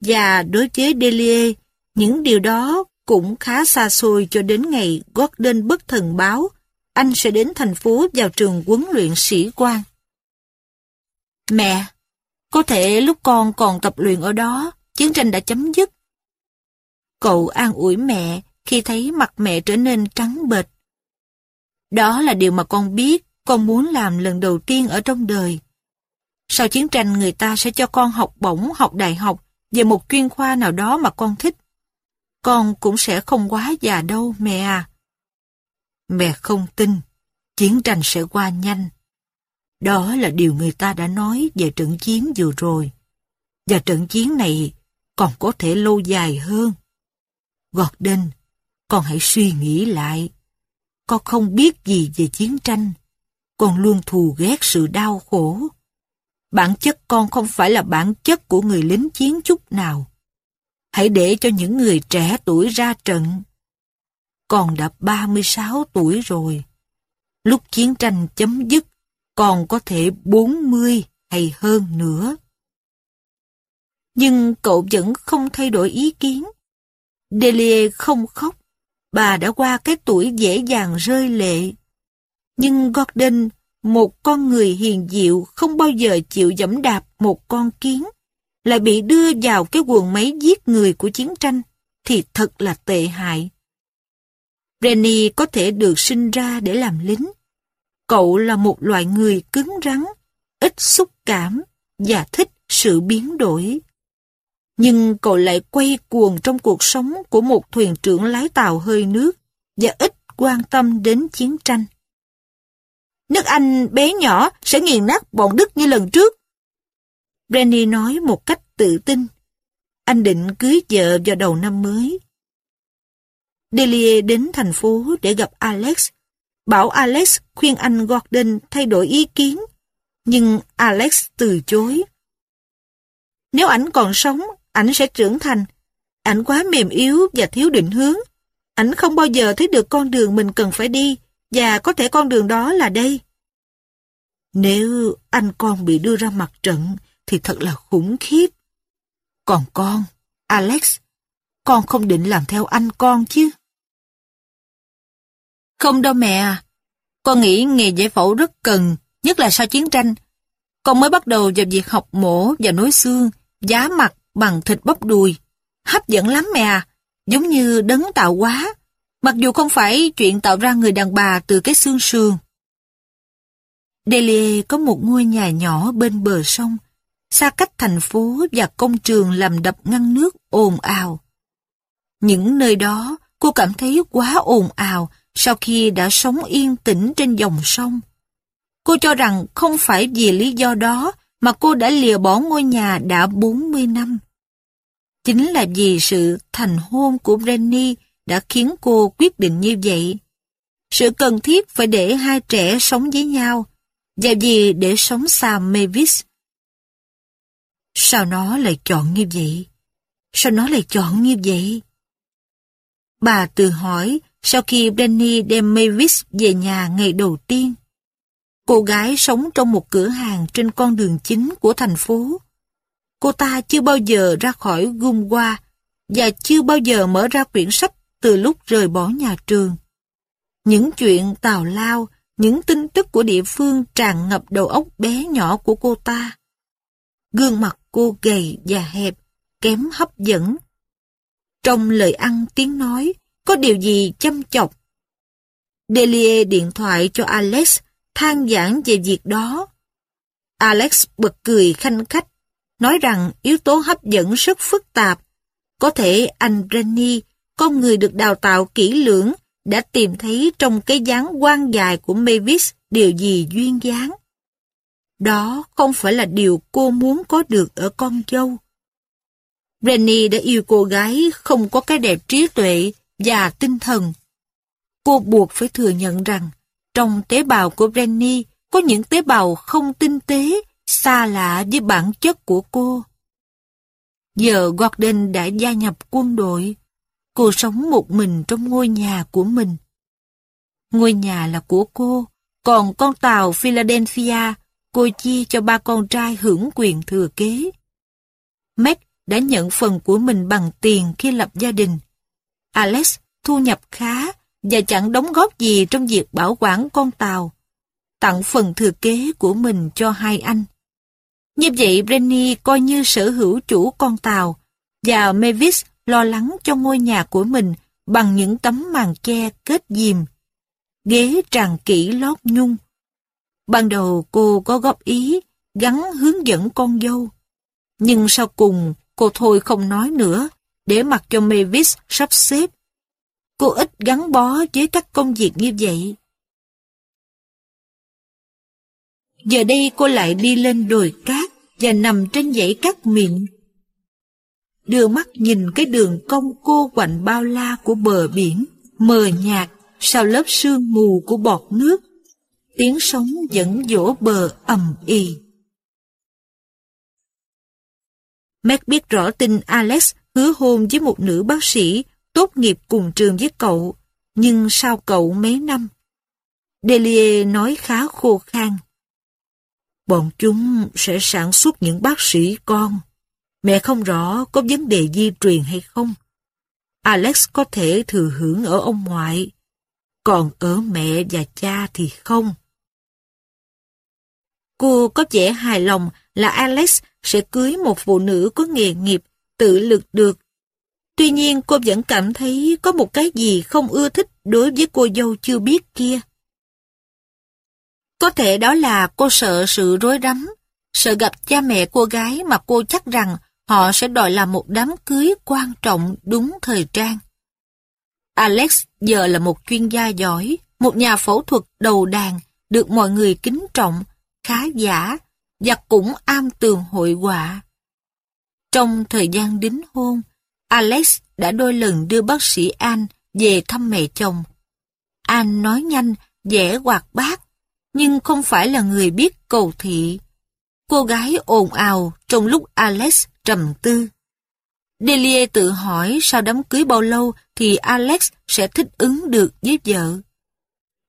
và đối với Delia, những điều đó cũng khá xa xôi cho đến ngày Gordon bất thần báo, anh sẽ đến thành phố vào trường huấn luyện sĩ quan. Mẹ, có thể lúc con còn tập luyện ở đó, chiến tranh đã chấm dứt. Cậu an ủi mẹ khi thấy mặt mẹ trở nên trắng bệch. Đó là điều mà con biết con muốn làm lần đầu tiên ở trong đời. Sau chiến tranh người ta sẽ cho con học bổng học đại học về một chuyên khoa nào đó mà con thích. Con cũng sẽ không quá già đâu mẹ à. Mẹ không tin, chiến tranh sẽ qua nhanh. Đó là điều người ta đã nói về trận chiến vừa rồi. Và trận chiến này còn có thể lâu dài hơn. Gordon, con hãy suy nghĩ lại. Con không biết gì về chiến tranh. Con luôn thù ghét sự đau khổ. Bản chất con không phải là bản chất của người lính chiến chút nào. Hãy để cho những người trẻ tuổi ra trận. con đã 36 tuổi rồi. Lúc chiến tranh chấm dứt, con có thể 40 hay hơn nữa. Nhưng cậu vẫn không thay đổi ý kiến. Delia không khóc, bà đã qua cái tuổi dễ dàng rơi lệ. Nhưng Gordon, một con người hiền diệu không bao giờ chịu dẫm đạp một con kiến, lại bị đưa vào cái quần máy giết người của chiến tranh, thì thật là tệ hại. Rennie có thể được sinh ra để làm lính. Cậu là một loại người cứng rắn, ít xúc cảm và thích sự biến đổi. Nhưng cậu lại quay cuồng trong cuộc sống của một thuyền trưởng lái tàu hơi nước và ít quan tâm đến chiến tranh. Nước Anh bé nhỏ sẽ nghiền nát bọn Đức như lần trước. Brandy nói một cách tự tin. Anh định cưới vợ vào đầu năm mới. Delia đến thành phố để gặp Alex. Bảo Alex khuyên anh Gordon thay đổi ý kiến. Nhưng Alex từ chối. Nếu ảnh còn sống, ảnh sẽ trưởng thành. Ảnh quá mềm yếu và thiếu định hướng. Ảnh không bao giờ thấy được con đường mình cần phải đi, và có thể con đường đó là đây. Nếu anh con bị đưa ra mặt trận, thì thật là khủng khiếp. Còn con, Alex, con không định làm theo anh con chứ? Không đâu mẹ à. Con nghĩ nghề giải phẫu rất cần, nhất là sau chiến tranh. Con mới bắt đầu vào việc học mổ và nối xương, giá mặt bằng thịt bắp đùi. Hấp dẫn lắm mẹ à, giống như đấng tạo hóa. Mặc dù không phải chuyện tạo ra người đàn bà từ cái xương sườn. Delia có một ngôi nhà nhỏ bên bờ sông, xa cách thành phố và công trường làm đập ngăn nước ồn ào. Những nơi đó cô cảm thấy quá ồn ào sau khi đã sống yên tĩnh trên dòng sông. Cô cho rằng không phải vì lý do đó mà cô đã lìa bỏ ngôi nhà đã 40 năm. Chính là vì sự thành hôn của Brenny đã khiến cô quyết định như vậy. Sự cần thiết phải để hai trẻ sống với nhau, và vì để sống xa Mavis. Sao nó lại chọn như vậy? Sao nó lại chọn như vậy? Bà tự hỏi sau khi Danny đem Mavis về nhà ngày đầu tiên. Cô gái sống trong một cửa hàng trên con đường chính của thành phố. Cô ta chưa bao giờ ra khỏi Gumwa và chưa bao giờ mở ra quyển sách từ lúc rời bỏ nhà trường. Những chuyện tào lao, những tin tức của địa phương tràn ngập đầu óc bé nhỏ của cô ta. Gương mặt cô gầy và hẹp, kém hấp dẫn. Trong lời ăn tiếng nói, có điều gì chăm chọc. Delia điện thoại cho Alex, than giảng về việc đó. Alex bật cười khanh khách, nói rằng yếu tố hấp dẫn rất phức tạp. Có thể anh Rennie, con người được đào tạo kỹ lưỡng, đã tìm thấy trong cái dáng quan dài của Mavis điều gì duyên dáng. Đó không phải là điều cô muốn có được ở con dâu. Rennie đã yêu cô gái không có cái đẹp trí tuệ và tinh thần. Cô buộc phải thừa nhận rằng trong tế bào của Rennie có những tế bào không tinh tế, xa lạ với bản chất của cô. Giờ Gordon đã gia nhập quân đội. Cô sống một mình trong ngôi nhà của mình. Ngôi nhà là của cô, còn con tàu Philadelphia cô chia cho ba con trai hưởng quyền thừa kế. Mac đã nhận phần của mình bằng tiền khi lập gia đình. Alex thu nhập khá và chẳng đóng góp gì trong việc bảo quản con tàu. Tặng phần thừa kế của mình cho hai anh. Như vậy Brenny coi như sở hữu chủ con tàu và Mavis lo lắng cho ngôi nhà của mình bằng những tấm màn che kết diềm. Ghế tràn kỹ lót nhung. Ban đầu cô có góp ý gắn hướng dẫn con dâu. Nhưng sau cùng cô thôi không nói nữa để mặc cho Mavis sắp xếp. Cô ít gắn bó với các công việc như vậy. Giờ đây cô lại đi lên đồi cát và nằm trên dãy cát mịn đưa mắt nhìn cái đường cong cô quạnh bao la của bờ biển, mờ nhạt sau lớp sương mù của bọt nước. Tiếng sóng dẫn dỗ bờ ầm ì. Mac biết rõ tin Alex hứa hôn với một nữ bác sĩ tốt nghiệp cùng trường với cậu, nhưng sao cậu mấy năm? Delia nói khá khô khan. Bọn chúng sẽ sản xuất những bác sĩ con. Mẹ không rõ có vấn đề di truyền hay không. Alex có thể thừa hưởng ở ông ngoại, còn ở mẹ và cha thì không. Cô có vẻ hài lòng là Alex sẽ cưới một phụ nữ có nghề nghiệp, tự lực được. Tuy nhiên cô vẫn cảm thấy có một cái gì không ưa thích đối với cô dâu chưa biết kia. Có thể đó là cô sợ sự rối rắm, sợ gặp cha mẹ cô gái mà cô chắc rằng họ sẽ đòi làm một đám cưới quan trọng đúng thời trang. Alex giờ là một chuyên gia giỏi, một nhà phẫu thuật đầu đàn, được mọi người kính trọng, khá giả, và cũng am tường hội họa. Trong thời gian đính hôn, Alex đã đôi lần đưa bác sĩ An về thăm mẹ chồng. An nói nhanh, dễ hoạt bát, nhưng không phải là người biết cầu thị. Cô gái ồn ào trong lúc Alex trầm tư. Delia tự hỏi sau đám cưới bao lâu thì Alex sẽ thích ứng được với vợ.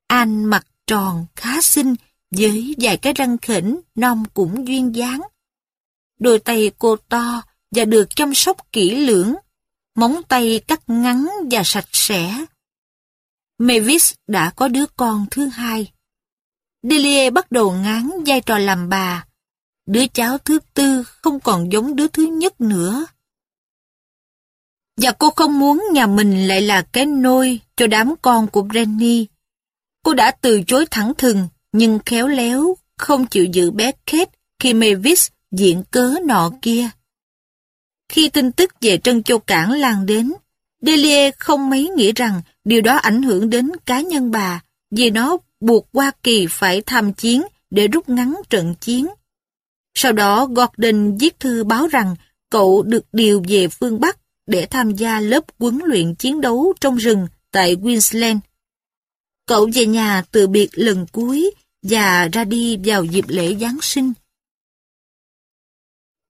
Anh mặt tròn, khá xinh, với vài cái răng khỉnh, non cũng duyên dáng. Đôi tay cô to và được chăm sóc kỹ lưỡng, móng tay cắt ngắn và sạch sẽ. Mavis đã có đứa con thứ hai. Delia bắt đầu ngán vai trò làm bà. Đứa cháu thứ tư không còn giống đứa thứ nhất nữa. Và cô không muốn nhà mình lại là cái nôi cho đám con của Brenny. Cô đã từ chối thẳng thừng, nhưng khéo léo, không chịu giữ bé Kate khi Mavis diện cớ nọ kia. Khi tin tức về Trân Châu Cảng lan đến, Delia không mấy nghĩ rằng điều đó ảnh hưởng đến cá nhân bà, vì nó buộc Hoa Kỳ phải tham chiến để rút ngắn trận chiến. Sau đó, Gordon viết thư báo rằng cậu được điều về phương Bắc để tham gia lớp huấn luyện chiến đấu trong rừng tại Queensland. Cậu về nhà từ biệt lần cuối và ra đi vào dịp lễ Giáng sinh.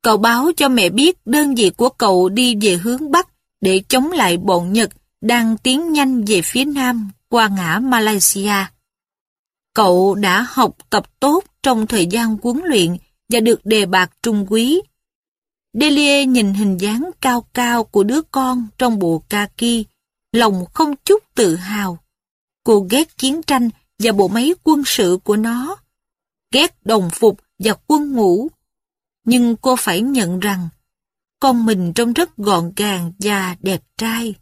Cậu báo cho mẹ biết đơn vị của cậu đi về hướng Bắc để chống lại bọn Nhật đang tiến nhanh về phía Nam qua ngã Malaysia. Cậu đã học tập tốt trong thời gian huấn luyện và được đề bạc trung quý. Delia nhìn hình dáng cao cao của đứa con trong bộ kaki, lòng không chút tự hào. Cô ghét chiến tranh và bộ máy quân sự của nó, ghét đồng phục và quân ngũ. Nhưng cô phải nhận rằng, con mình trông rất gọn gàng và đẹp trai.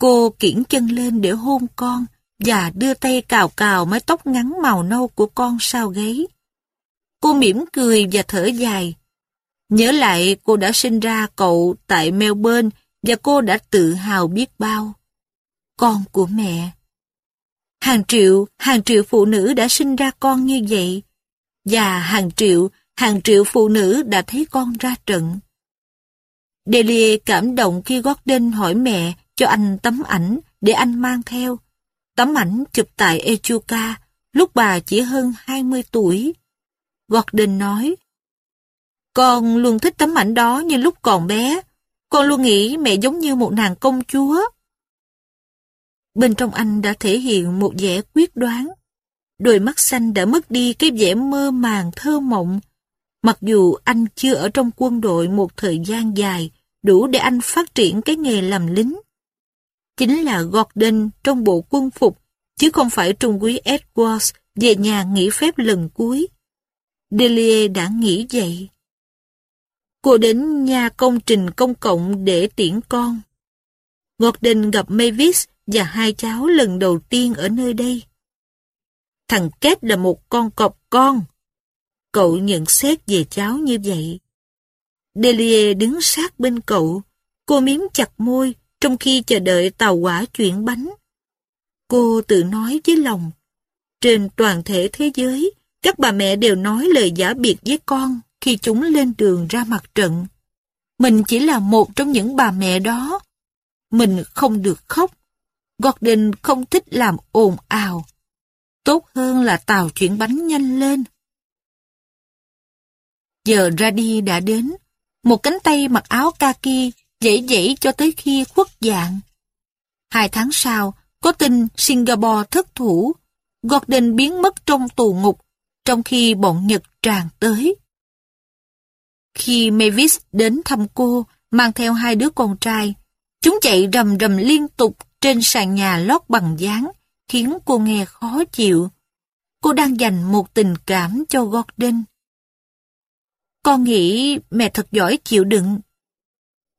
Cô kiển chân lên để hôn con và đưa tay cào cào mái tóc ngắn màu nâu của con sau gáy. Cô mỉm cười và thở dài. Nhớ lại cô đã sinh ra cậu tại Melbourne và cô đã tự hào biết bao. Con của mẹ. Hàng triệu, hàng triệu phụ nữ đã sinh ra con như vậy. Và hàng triệu, hàng triệu phụ nữ đã thấy con ra trận. Delia cảm động khi Gordon hỏi mẹ cho anh tấm ảnh để anh mang theo. Tấm ảnh chụp tại Echuca lúc bà chỉ hơn 20 tuổi. Gordon nói, Con luôn thích tấm ảnh đó như lúc còn bé. Con luôn nghĩ mẹ giống như một nàng công chúa. Bên trong anh đã thể hiện một vẻ quyết đoán. Đôi mắt xanh đã mất đi cái vẻ mơ màng thơ mộng. Mặc dù anh chưa ở trong quân đội một thời gian dài, đủ để anh phát triển cái nghề làm lính. Chính là Gordon trong bộ quân phục, chứ không phải trung quý Edwards về nhà nghỉ phép lần cuối. Delia đã nghĩ vậy. Cô đến nhà công trình công cộng để tiễn con. Gordon gặp Mavis và hai cháu lần đầu tiên ở nơi đây. Thằng Kết là một con cọp con. Cậu nhận xét về cháu như vậy. Delia đứng sát bên cậu. Cô miếm chặt môi trong khi chờ đợi tàu quả chuyển bánh. Cô tự nói với lòng. Trên toàn thể thế giới, các bà mẹ đều nói lời giả biệt với con khi chúng lên đường ra mặt trận. Mình chỉ là một trong những bà mẹ đó. Mình không được khóc. Gordon không thích làm ồn ào. Tốt hơn là tàu chuyển bánh nhanh lên. Giờ ra đi đã đến. Một cánh tay mặc áo kaki dãy dãy cho tới khi khuất dạng. Hai tháng sau, có tin Singapore thất thủ, Gordon biến mất trong tù ngục, trong khi bọn Nhật tràn tới. Khi Mavis đến thăm cô, mang theo hai đứa con trai, chúng chạy rầm rầm liên tục trên sàn nhà lót bằng dáng, khiến cô nghe khó chịu. Cô đang dành một tình cảm cho Gordon. Con nghĩ mẹ thật giỏi chịu đựng.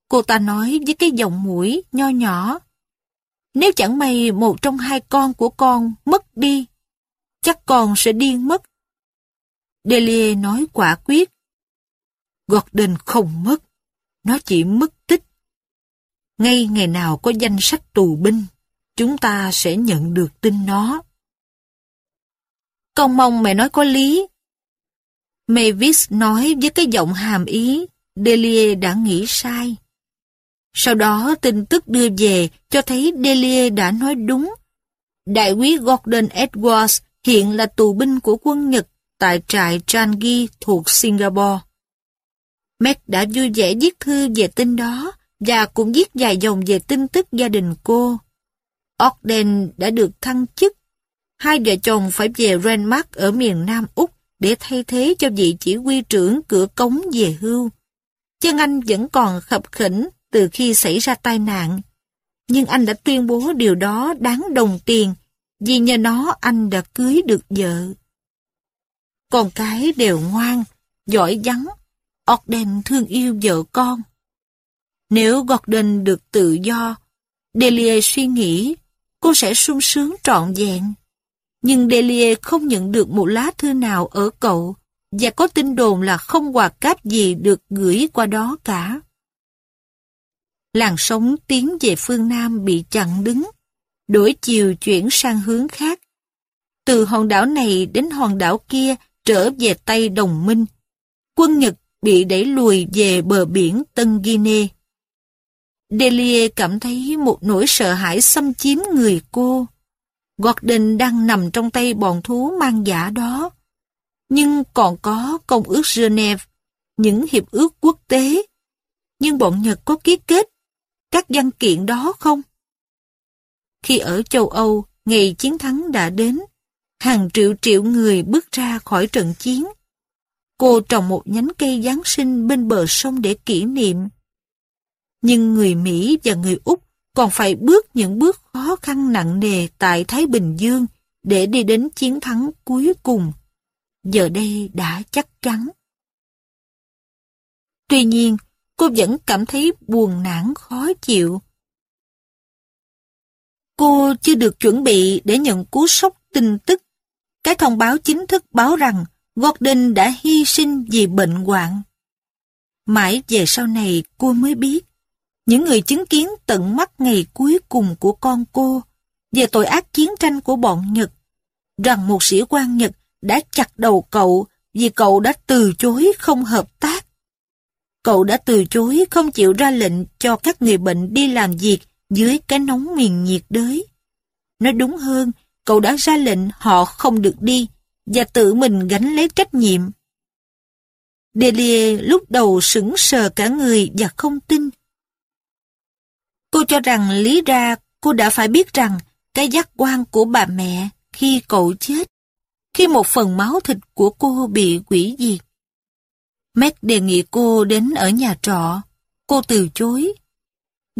Cô ta nói với cái giọng mũi nho nhỏ. Nếu chẳng may một trong hai con của con mất đi, chắc con sẽ điên mất. Delia nói quả quyết. Gordon không mất, nó chỉ mất tích. Ngay ngày nào có danh sách tù binh, chúng ta sẽ nhận được tin nó. Con mong mẹ nói có lý. Mavis nói với cái giọng hàm ý, Delia đã nghĩ sai. Sau đó tin tức đưa về cho thấy Delia đã nói đúng. Đại quý Gordon Edwards hiện là tù binh của quân Nhật tại trại Changi thuộc Singapore. Mac đã vui vẻ viết thư về tin đó và cũng viết vài dòng về tin tức gia đình cô. Ogden đã được thăng chức. Hai vợ chồng phải về Renmark ở miền Nam Úc để thay thế cho vị chỉ huy trưởng cửa cống về hưu. Chân anh vẫn còn khập khỉnh từ khi xảy ra tai nạn. Nhưng anh đã tuyên bố điều đó đáng đồng tiền vì nhờ nó anh đã cưới được vợ. Con cái đều ngoan, giỏi vắng. Ogden thương yêu vợ con. Nếu Gordon được tự do, Delia suy nghĩ cô sẽ sung sướng trọn vẹn. Nhưng Delia không nhận được một lá thư nào ở cậu và có tin đồn là không quà cáp gì được gửi qua đó cả. Làn sóng tiến về phương Nam bị chặn đứng, đổi chiều chuyển sang hướng khác. Từ hòn đảo này đến hòn đảo kia trở về tay đồng minh. Quân Nhật bị đẩy lùi về bờ biển Tân Guinea. Delia cảm thấy một nỗi sợ hãi xâm chiếm người cô. Gordon đang nằm trong tay bọn thú mang giả đó. Nhưng còn có Công ước Geneva, những hiệp ước quốc tế. Nhưng bọn Nhật có ký kết các văn kiện đó không? Khi ở châu Âu, ngày chiến thắng đã đến, hàng triệu triệu người bước ra khỏi trận chiến. Cô trồng một nhánh cây Giáng sinh bên bờ sông để kỷ niệm. Nhưng người Mỹ và người Úc còn phải bước những bước khó khăn nặng nề tại Thái Bình Dương để đi đến chiến thắng cuối cùng. Giờ đây đã chắc chắn. Tuy nhiên, cô vẫn cảm thấy buồn nản khó chịu. Cô chưa được chuẩn bị để nhận cú sốc tin tức. Cái thông báo chính thức báo rằng Gordon đã hy sinh vì bệnh hoạn. Mãi về sau này cô mới biết, những người chứng kiến tận mắt ngày cuối cùng của con cô về tội ác chiến tranh của bọn Nhật, rằng một sĩ quan Nhật đã chặt đầu cậu vì cậu đã từ chối không hợp tác. Cậu đã từ chối không chịu ra lệnh cho các người bệnh đi làm việc dưới cái nóng miền nhiệt đới. Nói đúng hơn, cậu đã ra lệnh họ không được đi và tự mình gánh lấy trách nhiệm. Delia lúc đầu sững sờ cả người và không tin. Cô cho rằng lý ra cô đã phải biết rằng cái giác quan của bà mẹ khi cậu chết, khi một phần máu thịt của cô bị quỷ diệt. Mac đề nghị cô đến ở nhà trọ. Cô từ chối.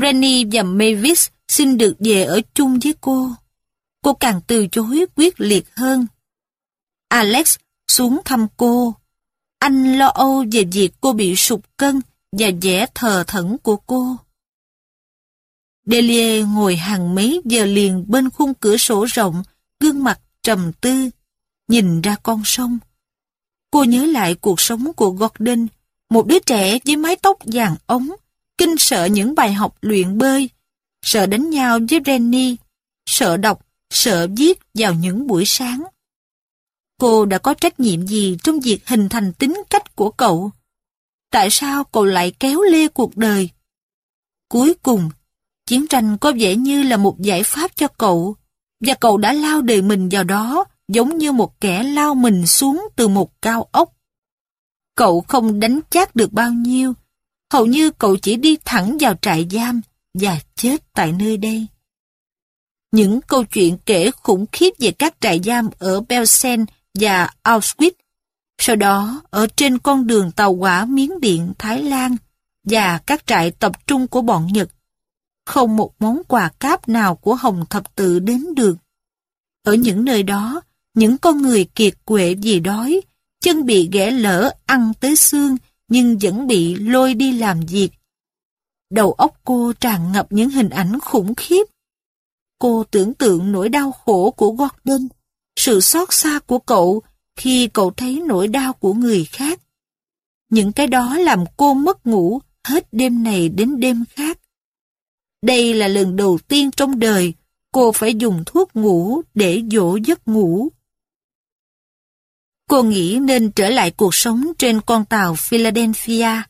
Rennie và Mavis xin được về ở chung với cô. Cô càng từ chối quyết liệt hơn. Alex xuống thăm cô. Anh lo âu về việc cô bị sụt cân và vẻ thờ thẫn của cô. Delia ngồi hàng mấy giờ liền bên khung cửa sổ rộng, gương mặt trầm tư, nhìn ra con sông. Cô nhớ lại cuộc sống của Gordon, một đứa trẻ với mái tóc vàng ống, kinh sợ những bài học luyện bơi, sợ đánh nhau với Rennie, sợ đọc, sợ viết vào những buổi sáng. Cô đã có trách nhiệm gì trong việc hình thành tính cách của cậu? Tại sao cậu lại kéo lê cuộc đời? Cuối cùng, chiến tranh có vẻ như là một giải pháp cho cậu, và cậu đã lao đời mình vào đó giống như một kẻ lao mình xuống từ một cao ốc. Cậu không đánh chát được bao nhiêu, hầu như cậu chỉ đi thẳng vào trại giam và chết tại nơi đây những câu chuyện kể khủng khiếp về các trại giam ở Belsen và Auschwitz. Sau đó, ở trên con đường tàu hỏa Miến Điện, Thái Lan và các trại tập trung của bọn Nhật, không một món quà cáp nào của Hồng Thập Tự đến được. Ở những nơi đó, những con người kiệt quệ vì đói, chân bị ghẻ lỡ ăn tới xương nhưng vẫn bị lôi đi làm việc. Đầu óc cô tràn ngập những hình ảnh khủng khiếp. Cô tưởng tượng nỗi đau khổ của Gordon, sự xót xa của cậu khi cậu thấy nỗi đau của người khác. Những cái đó làm cô mất ngủ hết đêm này đến đêm khác. Đây là lần đầu tiên trong đời cô phải dùng thuốc ngủ để dỗ giấc ngủ. Cô nghĩ nên trở lại cuộc sống trên con tàu Philadelphia.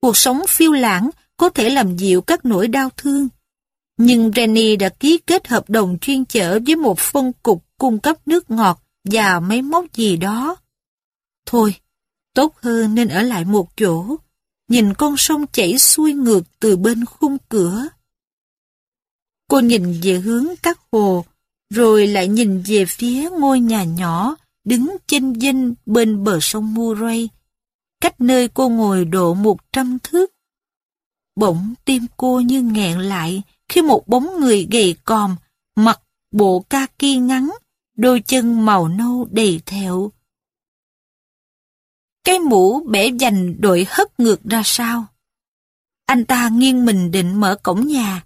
Cuộc sống phiêu lãng có thể làm dịu các nỗi đau thương. Nhưng Rennie đã ký kết hợp đồng chuyên chở với một phân cục cung cấp nước ngọt và máy móc gì đó. Thôi, tốt hơn nên ở lại một chỗ, nhìn con sông chảy xuôi ngược từ bên khung cửa. Cô nhìn về hướng các hồ, rồi lại nhìn về phía ngôi nhà nhỏ đứng chênh dinh bên bờ sông Murray, cách nơi cô ngồi độ một trăm thước. Bỗng tim cô như nghẹn lại khi một bóng người gầy còm, mặc bộ kaki ngắn, đôi chân màu nâu đầy thẹo. Cái mũ bẻ dành đội hất ngược ra sau. Anh ta nghiêng mình định mở cổng nhà.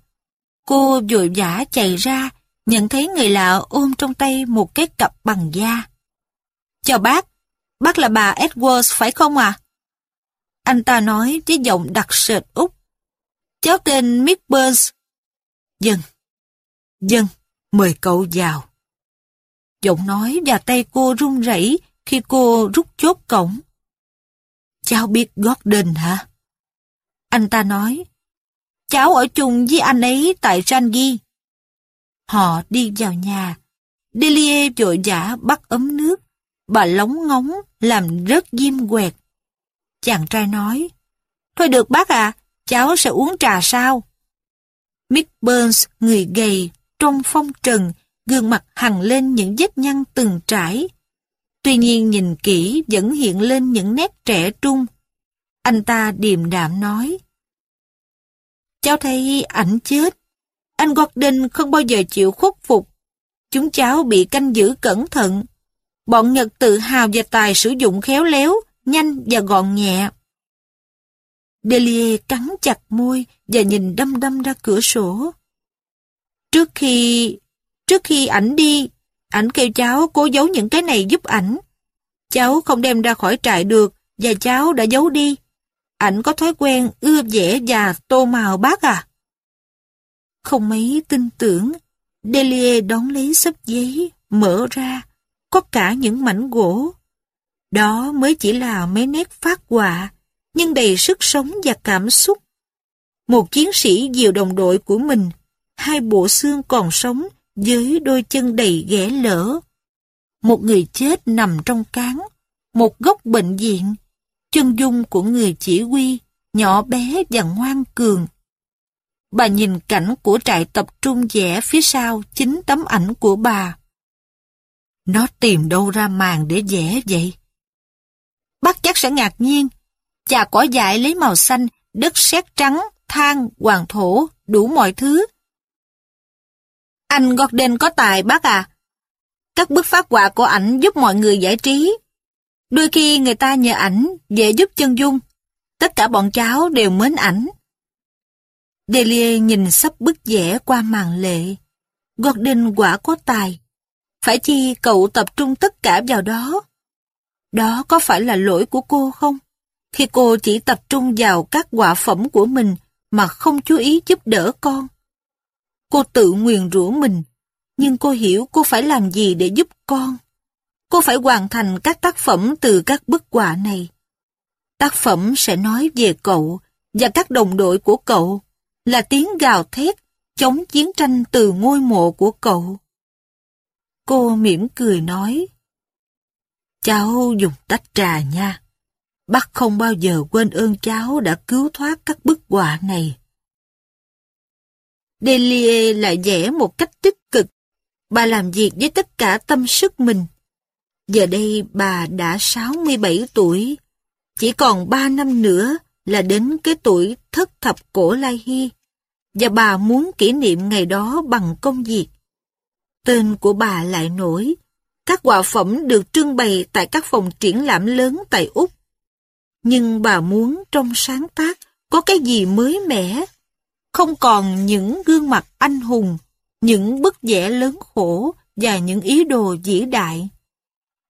Cô vội vã chạy ra, nhận thấy người lạ ôm trong tay một cái cặp bằng da. Chào bác, bác là bà Edwards phải không à? Anh ta nói với giọng đặc sệt út. Cháu tên Mick Burns. Dân, dân, mời cậu vào. Giọng nói và tay cô run rẩy khi cô rút chốt cổng. Cháu biết Gordon hả? Anh ta nói, cháu ở chung với anh ấy tại Rangi. Họ đi vào nhà. Delia vội vã bắt ấm nước. Bà lóng ngóng làm rớt diêm quẹt. Chàng trai nói, Thôi được bác à, cháu sẽ uống trà sao? Mick Burns, người gầy, trong phong trần, gương mặt hằn lên những vết nhăn từng trải. Tuy nhiên nhìn kỹ vẫn hiện lên những nét trẻ trung. Anh ta điềm đạm nói. Cháu thấy ảnh chết. Anh Gordon không bao giờ chịu khuất phục. Chúng cháu bị canh giữ cẩn thận. Bọn Nhật tự hào về tài sử dụng khéo léo, nhanh và gọn nhẹ. Delia cắn chặt môi và nhìn đâm đâm ra cửa sổ. Trước khi... trước khi ảnh đi, ảnh kêu cháu cố giấu những cái này giúp ảnh. Cháu không đem ra khỏi trại được và cháu đã giấu đi. Ảnh có thói quen ưa vẽ và tô màu bác à? Không mấy tin tưởng, Delia đón lấy sấp giấy, mở ra, có cả những mảnh gỗ. Đó mới chỉ là mấy nét phát họa, nhưng đầy sức sống và cảm xúc. Một chiến sĩ diều đồng đội của mình, hai bộ xương còn sống với đôi chân đầy ghẻ lỡ. Một người chết nằm trong cán, một góc bệnh viện, chân dung của người chỉ huy, nhỏ bé và ngoan cường. Bà nhìn cảnh của trại tập trung vẽ phía sau chính tấm ảnh của bà. Nó tìm đâu ra màn để vẽ vậy? Bác chắc sẽ ngạc nhiên. Chà cỏ dại lấy màu xanh, đất sét trắng, than, hoàng thổ, đủ mọi thứ. Anh Gordon có tài bác à. Các bức phát họa của ảnh giúp mọi người giải trí. Đôi khi người ta nhờ ảnh dễ giúp chân dung. Tất cả bọn cháu đều mến ảnh. Delia nhìn sắp bức vẽ qua màn lệ. Gordon quả có tài. Phải chi cậu tập trung tất cả vào đó? Đó có phải là lỗi của cô không? Khi cô chỉ tập trung vào các quả phẩm của mình mà không chú ý giúp đỡ con. Cô tự nguyền rủa mình, nhưng cô hiểu cô phải làm gì để giúp con. Cô phải hoàn thành các tác phẩm từ các bức họa này. Tác phẩm sẽ nói về cậu và các đồng đội của cậu là tiếng gào thét chống chiến tranh từ ngôi mộ của cậu. Cô mỉm cười nói, Cháu dùng tách trà nha. Bác không bao giờ quên ơn cháu đã cứu thoát các bức họa này. Delia lại vẽ một cách tích cực Bà làm việc với tất cả tâm sức mình. Giờ đây bà đã 67 tuổi, chỉ còn 3 năm nữa là đến cái tuổi thất thập cổ Lai Hy, và bà muốn kỷ niệm ngày đó bằng công việc. Tên của bà lại nổi, các họa phẩm được trưng bày tại các phòng triển lãm lớn tại Úc. Nhưng bà muốn trong sáng tác có cái gì mới mẻ, không còn những gương mặt anh hùng, những bức vẽ lớn khổ và những ý đồ vĩ đại.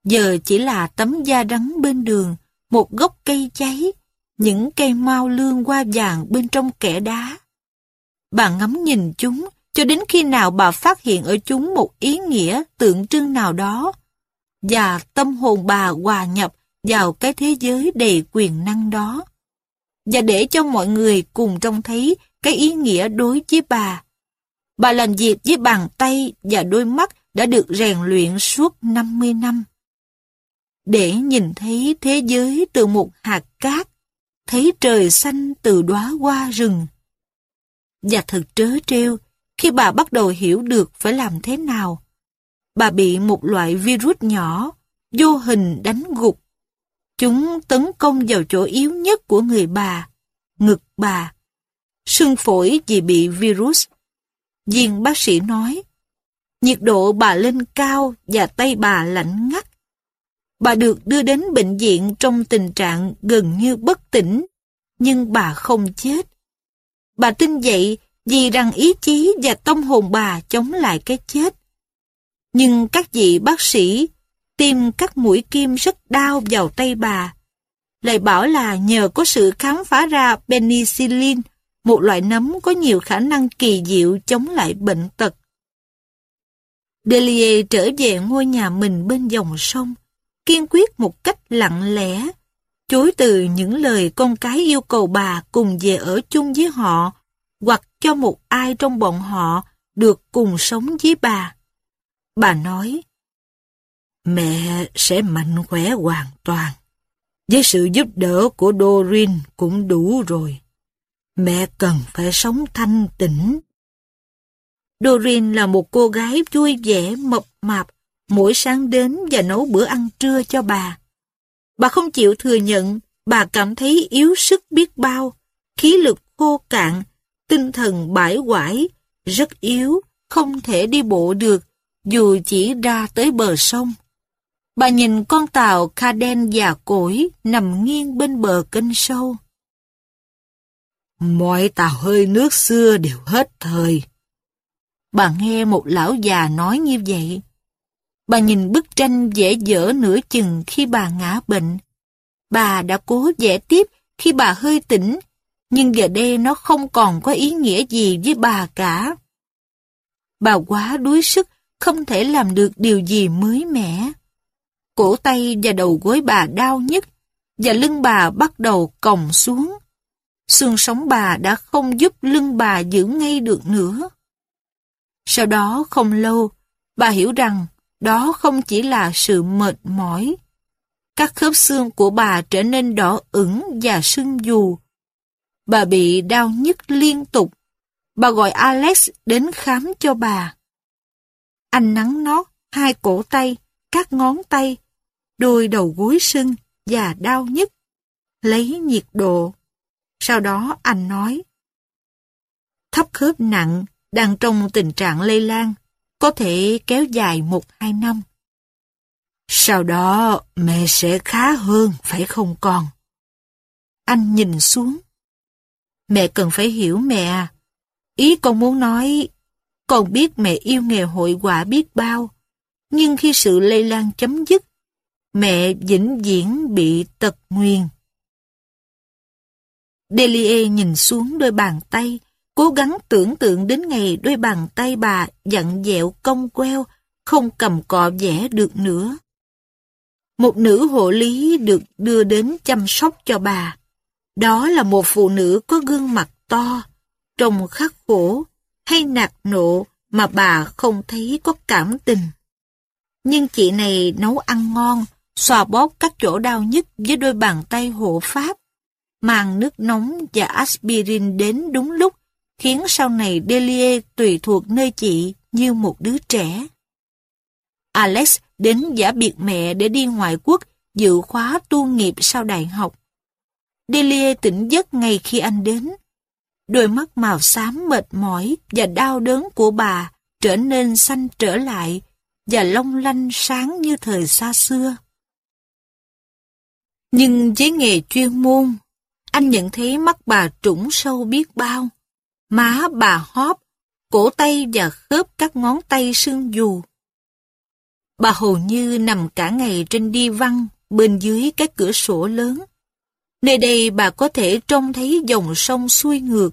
Giờ chỉ là tấm da đắng bên đường, một gốc cây cháy, những cây mau lương qua vàng bên trong kẻ đá. Bà ngắm nhìn chúng cho đến khi nào bà phát hiện ở chúng một ý nghĩa tượng trưng nào đó và tâm hồn bà hòa nhập vào cái thế giới đầy quyền năng đó. Và để cho mọi người cùng trông thấy cái ý nghĩa đối với bà. Bà làm việc với bàn tay và đôi mắt đã được rèn luyện suốt 50 năm. Để nhìn thấy thế giới từ một hạt cát, thấy trời xanh từ đóa hoa rừng. Và thật trớ trêu, khi bà bắt đầu hiểu được phải làm thế nào. Bà bị một loại virus nhỏ, vô hình đánh gục. Chúng tấn công vào chỗ yếu nhất của người bà, ngực bà. Sưng phổi vì bị virus. Viên bác sĩ nói, nhiệt độ bà lên cao và tay bà lạnh ngắt. Bà được đưa đến bệnh viện trong tình trạng gần như bất tỉnh, nhưng bà không chết. Bà tin vậy vì rằng ý chí và tâm hồn bà chống lại cái chết. Nhưng các vị bác sĩ tim các mũi kim rất đau vào tay bà. Lại bảo là nhờ có sự khám phá ra penicillin, một loại nấm có nhiều khả năng kỳ diệu chống lại bệnh tật. Delia trở về ngôi nhà mình bên dòng sông, kiên quyết một cách lặng lẽ, chối từ những lời con cái yêu cầu bà cùng về ở chung với họ hoặc cho một ai trong bọn họ được cùng sống với bà. Bà nói, mẹ sẽ mạnh khỏe hoàn toàn. Với sự giúp đỡ của Dorin cũng đủ rồi. Mẹ cần phải sống thanh tĩnh. Dorin là một cô gái vui vẻ, mập mạp, mỗi sáng đến và nấu bữa ăn trưa cho bà. Bà không chịu thừa nhận, bà cảm thấy yếu sức biết bao, khí lực khô cạn tinh thần bãi quải, rất yếu, không thể đi bộ được, dù chỉ ra tới bờ sông. Bà nhìn con tàu Caden già cỗi nằm nghiêng bên bờ kênh sâu. Mọi tàu hơi nước xưa đều hết thời. Bà nghe một lão già nói như vậy. Bà nhìn bức tranh dễ dở nửa chừng khi bà ngã bệnh. Bà đã cố vẽ tiếp khi bà hơi tỉnh nhưng giờ đây nó không còn có ý nghĩa gì với bà cả. Bà quá đuối sức, không thể làm được điều gì mới mẻ. Cổ tay và đầu gối bà đau nhất, và lưng bà bắt đầu còng xuống. Xương sống bà đã không giúp lưng bà giữ ngay được nữa. Sau đó không lâu, bà hiểu rằng đó không chỉ là sự mệt mỏi. Các khớp xương của bà trở nên đỏ ửng và sưng dù, Bà bị đau nhức liên tục. Bà gọi Alex đến khám cho bà. Anh nắng nót hai cổ tay, các ngón tay, đôi đầu gối sưng và đau nhức. Lấy nhiệt độ. Sau đó anh nói. Thấp khớp nặng, đang trong tình trạng lây lan, có thể kéo dài một hai năm. Sau đó mẹ sẽ khá hơn, phải không con? Anh nhìn xuống. Mẹ cần phải hiểu mẹ. À. Ý con muốn nói, con biết mẹ yêu nghề hội họa biết bao, nhưng khi sự lây lan chấm dứt, mẹ vĩnh viễn bị tật nguyền. Delia nhìn xuống đôi bàn tay, cố gắng tưởng tượng đến ngày đôi bàn tay bà dặn dẹo cong queo, không cầm cọ vẽ được nữa. Một nữ hộ lý được đưa đến chăm sóc cho bà. Đó là một phụ nữ có gương mặt to, trông khắc khổ, hay nạt nộ mà bà không thấy có cảm tình. Nhưng chị này nấu ăn ngon, xòa bóp các chỗ đau nhất với đôi bàn tay hộ pháp, mang nước nóng và aspirin đến đúng lúc, khiến sau này Delia tùy thuộc nơi chị như một đứa trẻ. Alex đến giả biệt mẹ để đi ngoại quốc dự khóa tu nghiệp sau đại học. Delia tỉnh giấc ngay khi anh đến. Đôi mắt màu xám mệt mỏi và đau đớn của bà trở nên xanh trở lại và long lanh sáng như thời xa xưa. Nhưng với nghề chuyên môn, anh nhận thấy mắt bà trũng sâu biết bao. Má bà hóp, cổ tay và khớp các ngón tay sưng dù. Bà hầu như nằm cả ngày trên đi văn bên dưới các cửa sổ lớn. Nơi đây bà có thể trông thấy dòng sông xuôi ngược.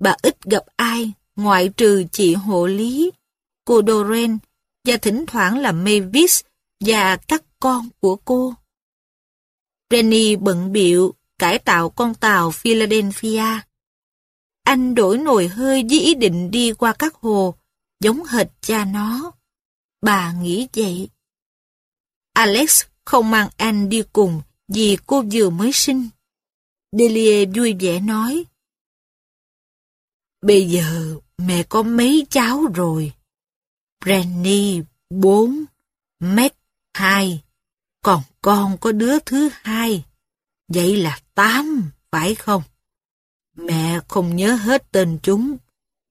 Bà ít gặp ai ngoại trừ chị hộ lý, cô Doreen và thỉnh thoảng là Mavis và các con của cô. Rennie bận biệu cải tạo con tàu Philadelphia. Anh đổi nồi hơi với ý định đi qua các hồ, giống hệt cha nó. Bà nghĩ vậy. Alex không mang anh đi cùng vì cô vừa mới sinh. Delia vui vẻ nói. Bây giờ mẹ có mấy cháu rồi. Brenny bốn, Mac hai, còn con có đứa thứ hai. Vậy là tám, phải không? Mẹ không nhớ hết tên chúng.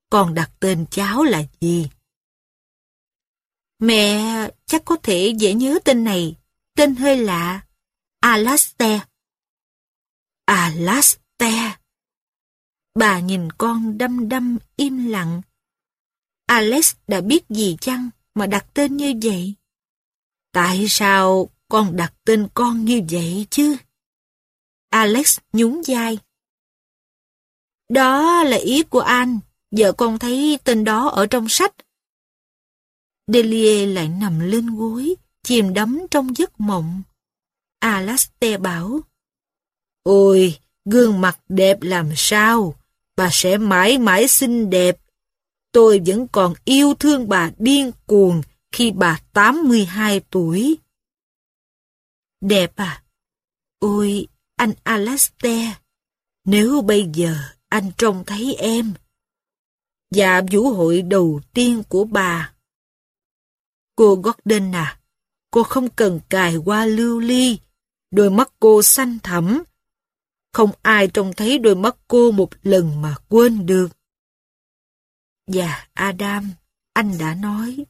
Con đặt tên cháu là gì? Mẹ chắc có thể dễ nhớ tên này. Tên hơi lạ. Alastair. Alastair. Bà nhìn con đăm đăm im lặng. Alex đã biết gì chăng mà đặt tên như vậy? Tại sao con đặt tên con như vậy chứ? Alex nhún vai. Đó là ý của anh. Vợ con thấy tên đó ở trong sách. Delia lại nằm lên gối, chìm đắm trong giấc mộng. Alastair bảo, Ôi, gương mặt đẹp làm sao? Bà sẽ mãi mãi xinh đẹp. Tôi vẫn còn yêu thương bà điên cuồng khi bà 82 tuổi. Đẹp à? Ôi, anh Alastair, nếu bây giờ anh trông thấy em, dạ vũ hội đầu tiên của bà. Cô Gordon à, cô không cần cài qua lưu ly, đôi mắt cô xanh thẳm. Không ai trông thấy đôi mắt cô một lần mà quên được. Dạ, Adam, anh đã nói.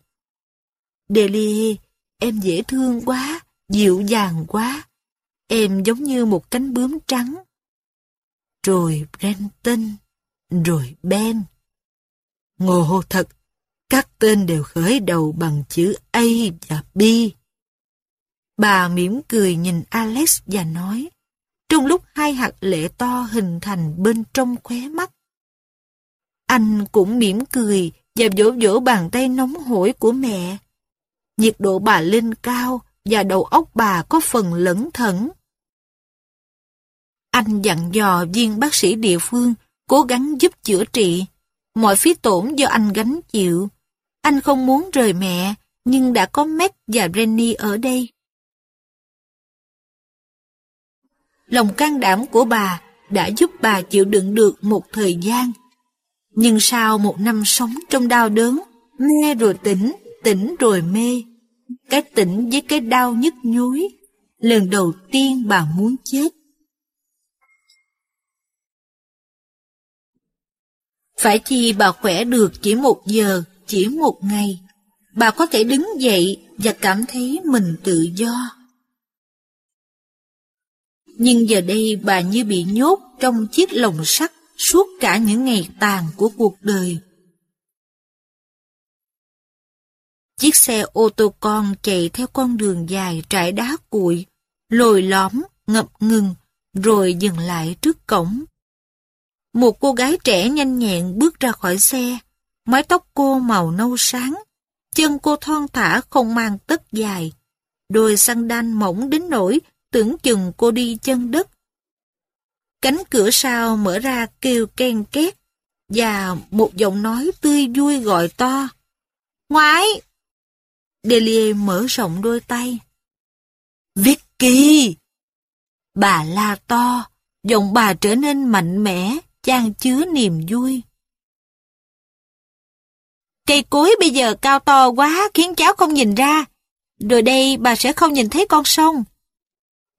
Delia, em dễ thương quá, dịu dàng quá. Em giống như một cánh bướm trắng. Rồi Brenton, rồi Ben. Ngộ thật, các tên đều khởi đầu bằng chữ A và B. Bà mỉm cười nhìn Alex và nói, trong lúc hai hạt lệ to hình thành bên trong khóe mắt. Anh cũng mỉm cười và vỗ vỗ bàn tay nóng hổi của mẹ. Nhiệt độ bà lên cao và đầu óc bà có phần lẫn thẫn. Anh dặn dò viên bác sĩ địa phương cố gắng giúp chữa trị. Mọi phí tổn do anh gánh chịu. Anh không muốn rời mẹ, nhưng đã có Mac và Rennie ở đây. Lòng can đảm của bà đã giúp bà chịu đựng được một thời gian. Nhưng sau một năm sống trong đau đớn, mê rồi tỉnh, tỉnh rồi mê, cái tỉnh với cái đau nhức nhối, lần đầu tiên bà muốn chết. Phải chi bà khỏe được chỉ một giờ, chỉ một ngày, bà có thể đứng dậy và cảm thấy mình tự do. Nhưng giờ đây bà như bị nhốt trong chiếc lồng sắt suốt cả những ngày tàn của cuộc đời. Chiếc xe ô tô con chạy theo con đường dài trải đá cuội, lồi lõm, ngập ngừng, rồi dừng lại trước cổng. Một cô gái trẻ nhanh nhẹn bước ra khỏi xe, mái tóc cô màu nâu sáng, chân cô thon thả không mang tất dài, đôi xăng đan mỏng đến nỗi tưởng chừng cô đi chân đất. Cánh cửa sau mở ra kêu ken két, và một giọng nói tươi vui gọi to. ngoại Delia mở rộng đôi tay. Vicky! Bà la to, giọng bà trở nên mạnh mẽ, chan chứa niềm vui. Cây cối bây giờ cao to quá khiến cháu không nhìn ra. Rồi đây bà sẽ không nhìn thấy con sông.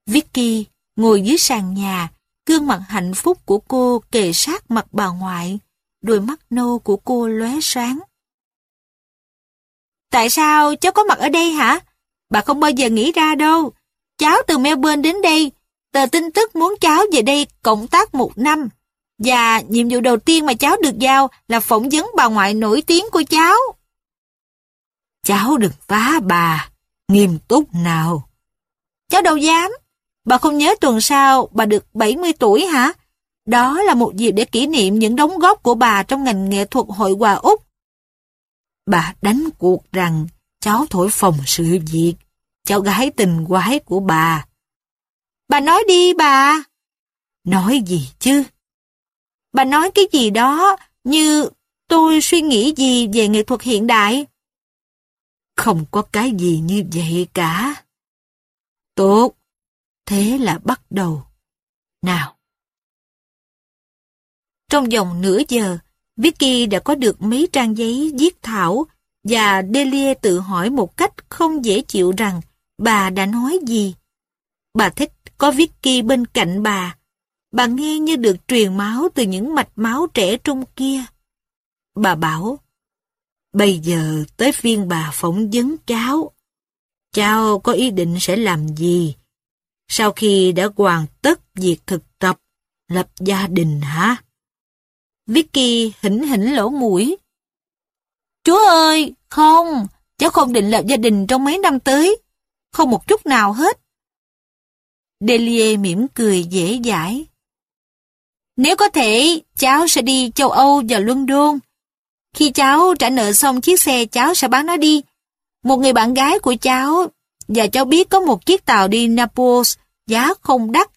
Vicky ngồi dưới sàn nhà, gương mặt hạnh phúc của cô kề sát mặt bà ngoại, đôi mắt nâu của cô lóe sáng. Tại sao cháu có mặt ở đây hả? Bà không bao giờ nghĩ ra đâu. Cháu từ Melbourne đến đây, tờ tin tức muốn cháu về đây cộng tác một năm. Và nhiệm vụ đầu tiên mà cháu được giao là phỏng vấn bà ngoại nổi tiếng của cháu. Cháu đừng phá bà, nghiêm túc nào. Cháu đâu dám. Bà không nhớ tuần sau bà được 70 tuổi hả? Đó là một dịp để kỷ niệm những đóng góp của bà trong ngành nghệ thuật hội hòa Úc. Bà đánh cuộc rằng cháu thổi phồng sự việc, cháu gái tình quái của bà. Bà nói đi bà. Nói gì chứ? Bà nói cái gì đó như tôi suy nghĩ gì về nghệ thuật hiện đại. Không có cái gì như vậy cả. Tốt, thế là bắt đầu. Nào. Trong vòng nửa giờ, Vicky đã có được mấy trang giấy viết thảo và Delia tự hỏi một cách không dễ chịu rằng bà đã nói gì. Bà thích có Vicky bên cạnh bà. Bà nghe như được truyền máu từ những mạch máu trẻ trung kia. Bà bảo, bây giờ tới phiên bà phỏng vấn cháu. Cháu có ý định sẽ làm gì? Sau khi đã hoàn tất việc thực tập, lập gia đình hả? Vicky hỉnh hỉnh lỗ mũi. Chúa ơi, không, cháu không định lập gia đình trong mấy năm tới. Không một chút nào hết. Delia mỉm cười dễ dãi. Nếu có thể, cháu sẽ đi châu Âu và London. Khi cháu trả nợ xong chiếc xe, cháu sẽ bán nó đi. Một người bạn gái của cháu, và cháu biết có một chiếc tàu đi Naples, giá không đắt.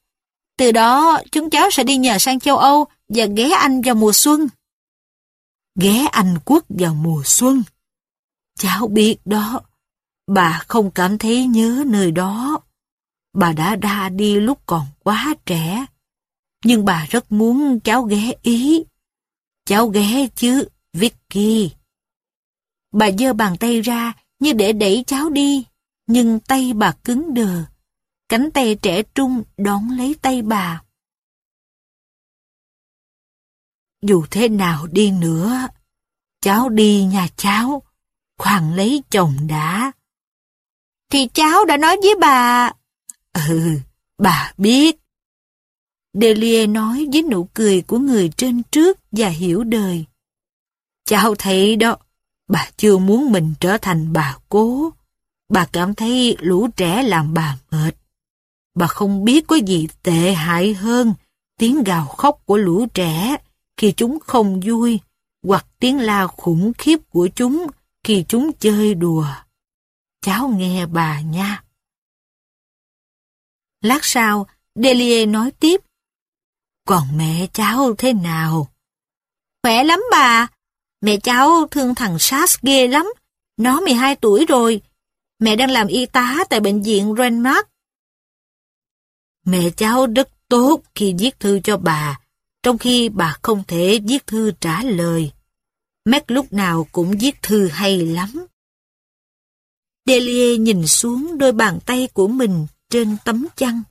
Từ đó, chúng cháu sẽ đi nhờ sang châu Âu và ghé Anh vào mùa xuân. Ghé Anh quốc vào mùa xuân? Cháu biết đó, bà không cảm thấy nhớ nơi đó. Bà đã ra đi lúc còn quá trẻ. Nhưng bà rất muốn cháu ghé Ý. Cháu ghé chứ, Vicky. Bà giơ bàn tay ra như để đẩy cháu đi, nhưng tay bà cứng đờ. Cánh tay trẻ trung đón lấy tay bà. Dù thế nào đi nữa, cháu đi nhà cháu, khoan lấy chồng đã. Thì cháu đã nói với bà... Ừ, bà biết. Delia nói với nụ cười của người trên trước và hiểu đời. Cháu thấy đó, bà chưa muốn mình trở thành bà cố. Bà cảm thấy lũ trẻ làm bà mệt. Bà không biết có gì tệ hại hơn tiếng gào khóc của lũ trẻ khi chúng không vui, hoặc tiếng la khủng khiếp của chúng khi chúng chơi đùa. Cháu nghe bà nha. Lát sau, Delia nói tiếp. Còn mẹ cháu thế nào? Khỏe lắm bà. Mẹ cháu thương thằng Sars ghê lắm. Nó 12 tuổi rồi. Mẹ đang làm y tá tại bệnh viện Renmark. Mẹ cháu rất tốt khi viết thư cho bà, trong khi bà không thể viết thư trả lời. Mac lúc nào cũng viết thư hay lắm. Delia nhìn xuống đôi bàn tay của mình trên tấm chăn.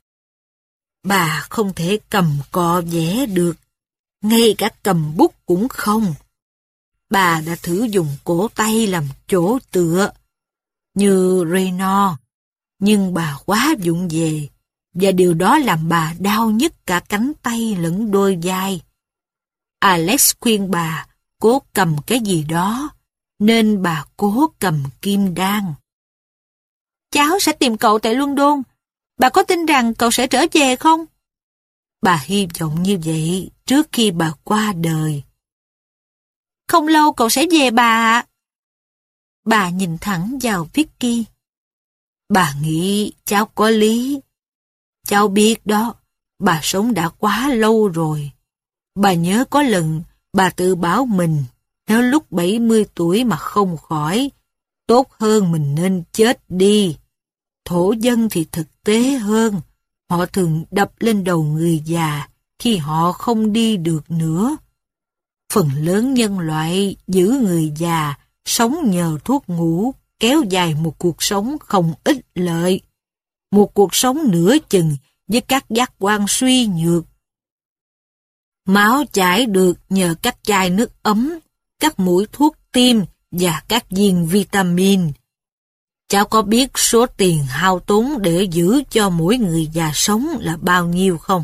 Bà không thể cầm cọ vẽ được, ngay cả cầm bút cũng không. Bà đã thử dùng cổ tay làm chỗ tựa, như Reno, nhưng bà quá dụng về, và điều đó làm bà đau nhất cả cánh tay lẫn đôi vai. Alex khuyên bà cố cầm cái gì đó, nên bà cố cầm kim đan. Cháu sẽ tìm cậu tại London. Bà có tin rằng cậu sẽ trở về không? Bà hy vọng như vậy trước khi bà qua đời. Không lâu cậu sẽ về bà Bà nhìn thẳng vào Vicky. Bà nghĩ cháu có lý. Cháu biết đó, bà sống đã quá lâu rồi. Bà nhớ có lần bà tự bảo mình nếu lúc 70 tuổi mà không khỏi, tốt hơn mình nên chết đi. Thổ dân thì thực tế hơn, họ thường đập lên đầu người già khi họ không đi được nữa. Phần lớn nhân loại giữ người già sống nhờ thuốc ngủ, kéo dài một cuộc sống không ích lợi. Một cuộc sống nửa chừng với các giác quan suy nhược. Máu chảy được nhờ các chai nước ấm, các mũi thuốc tim và các viên vitamin. Cháu có biết số tiền hao tốn để giữ cho mỗi người già sống là bao nhiêu không?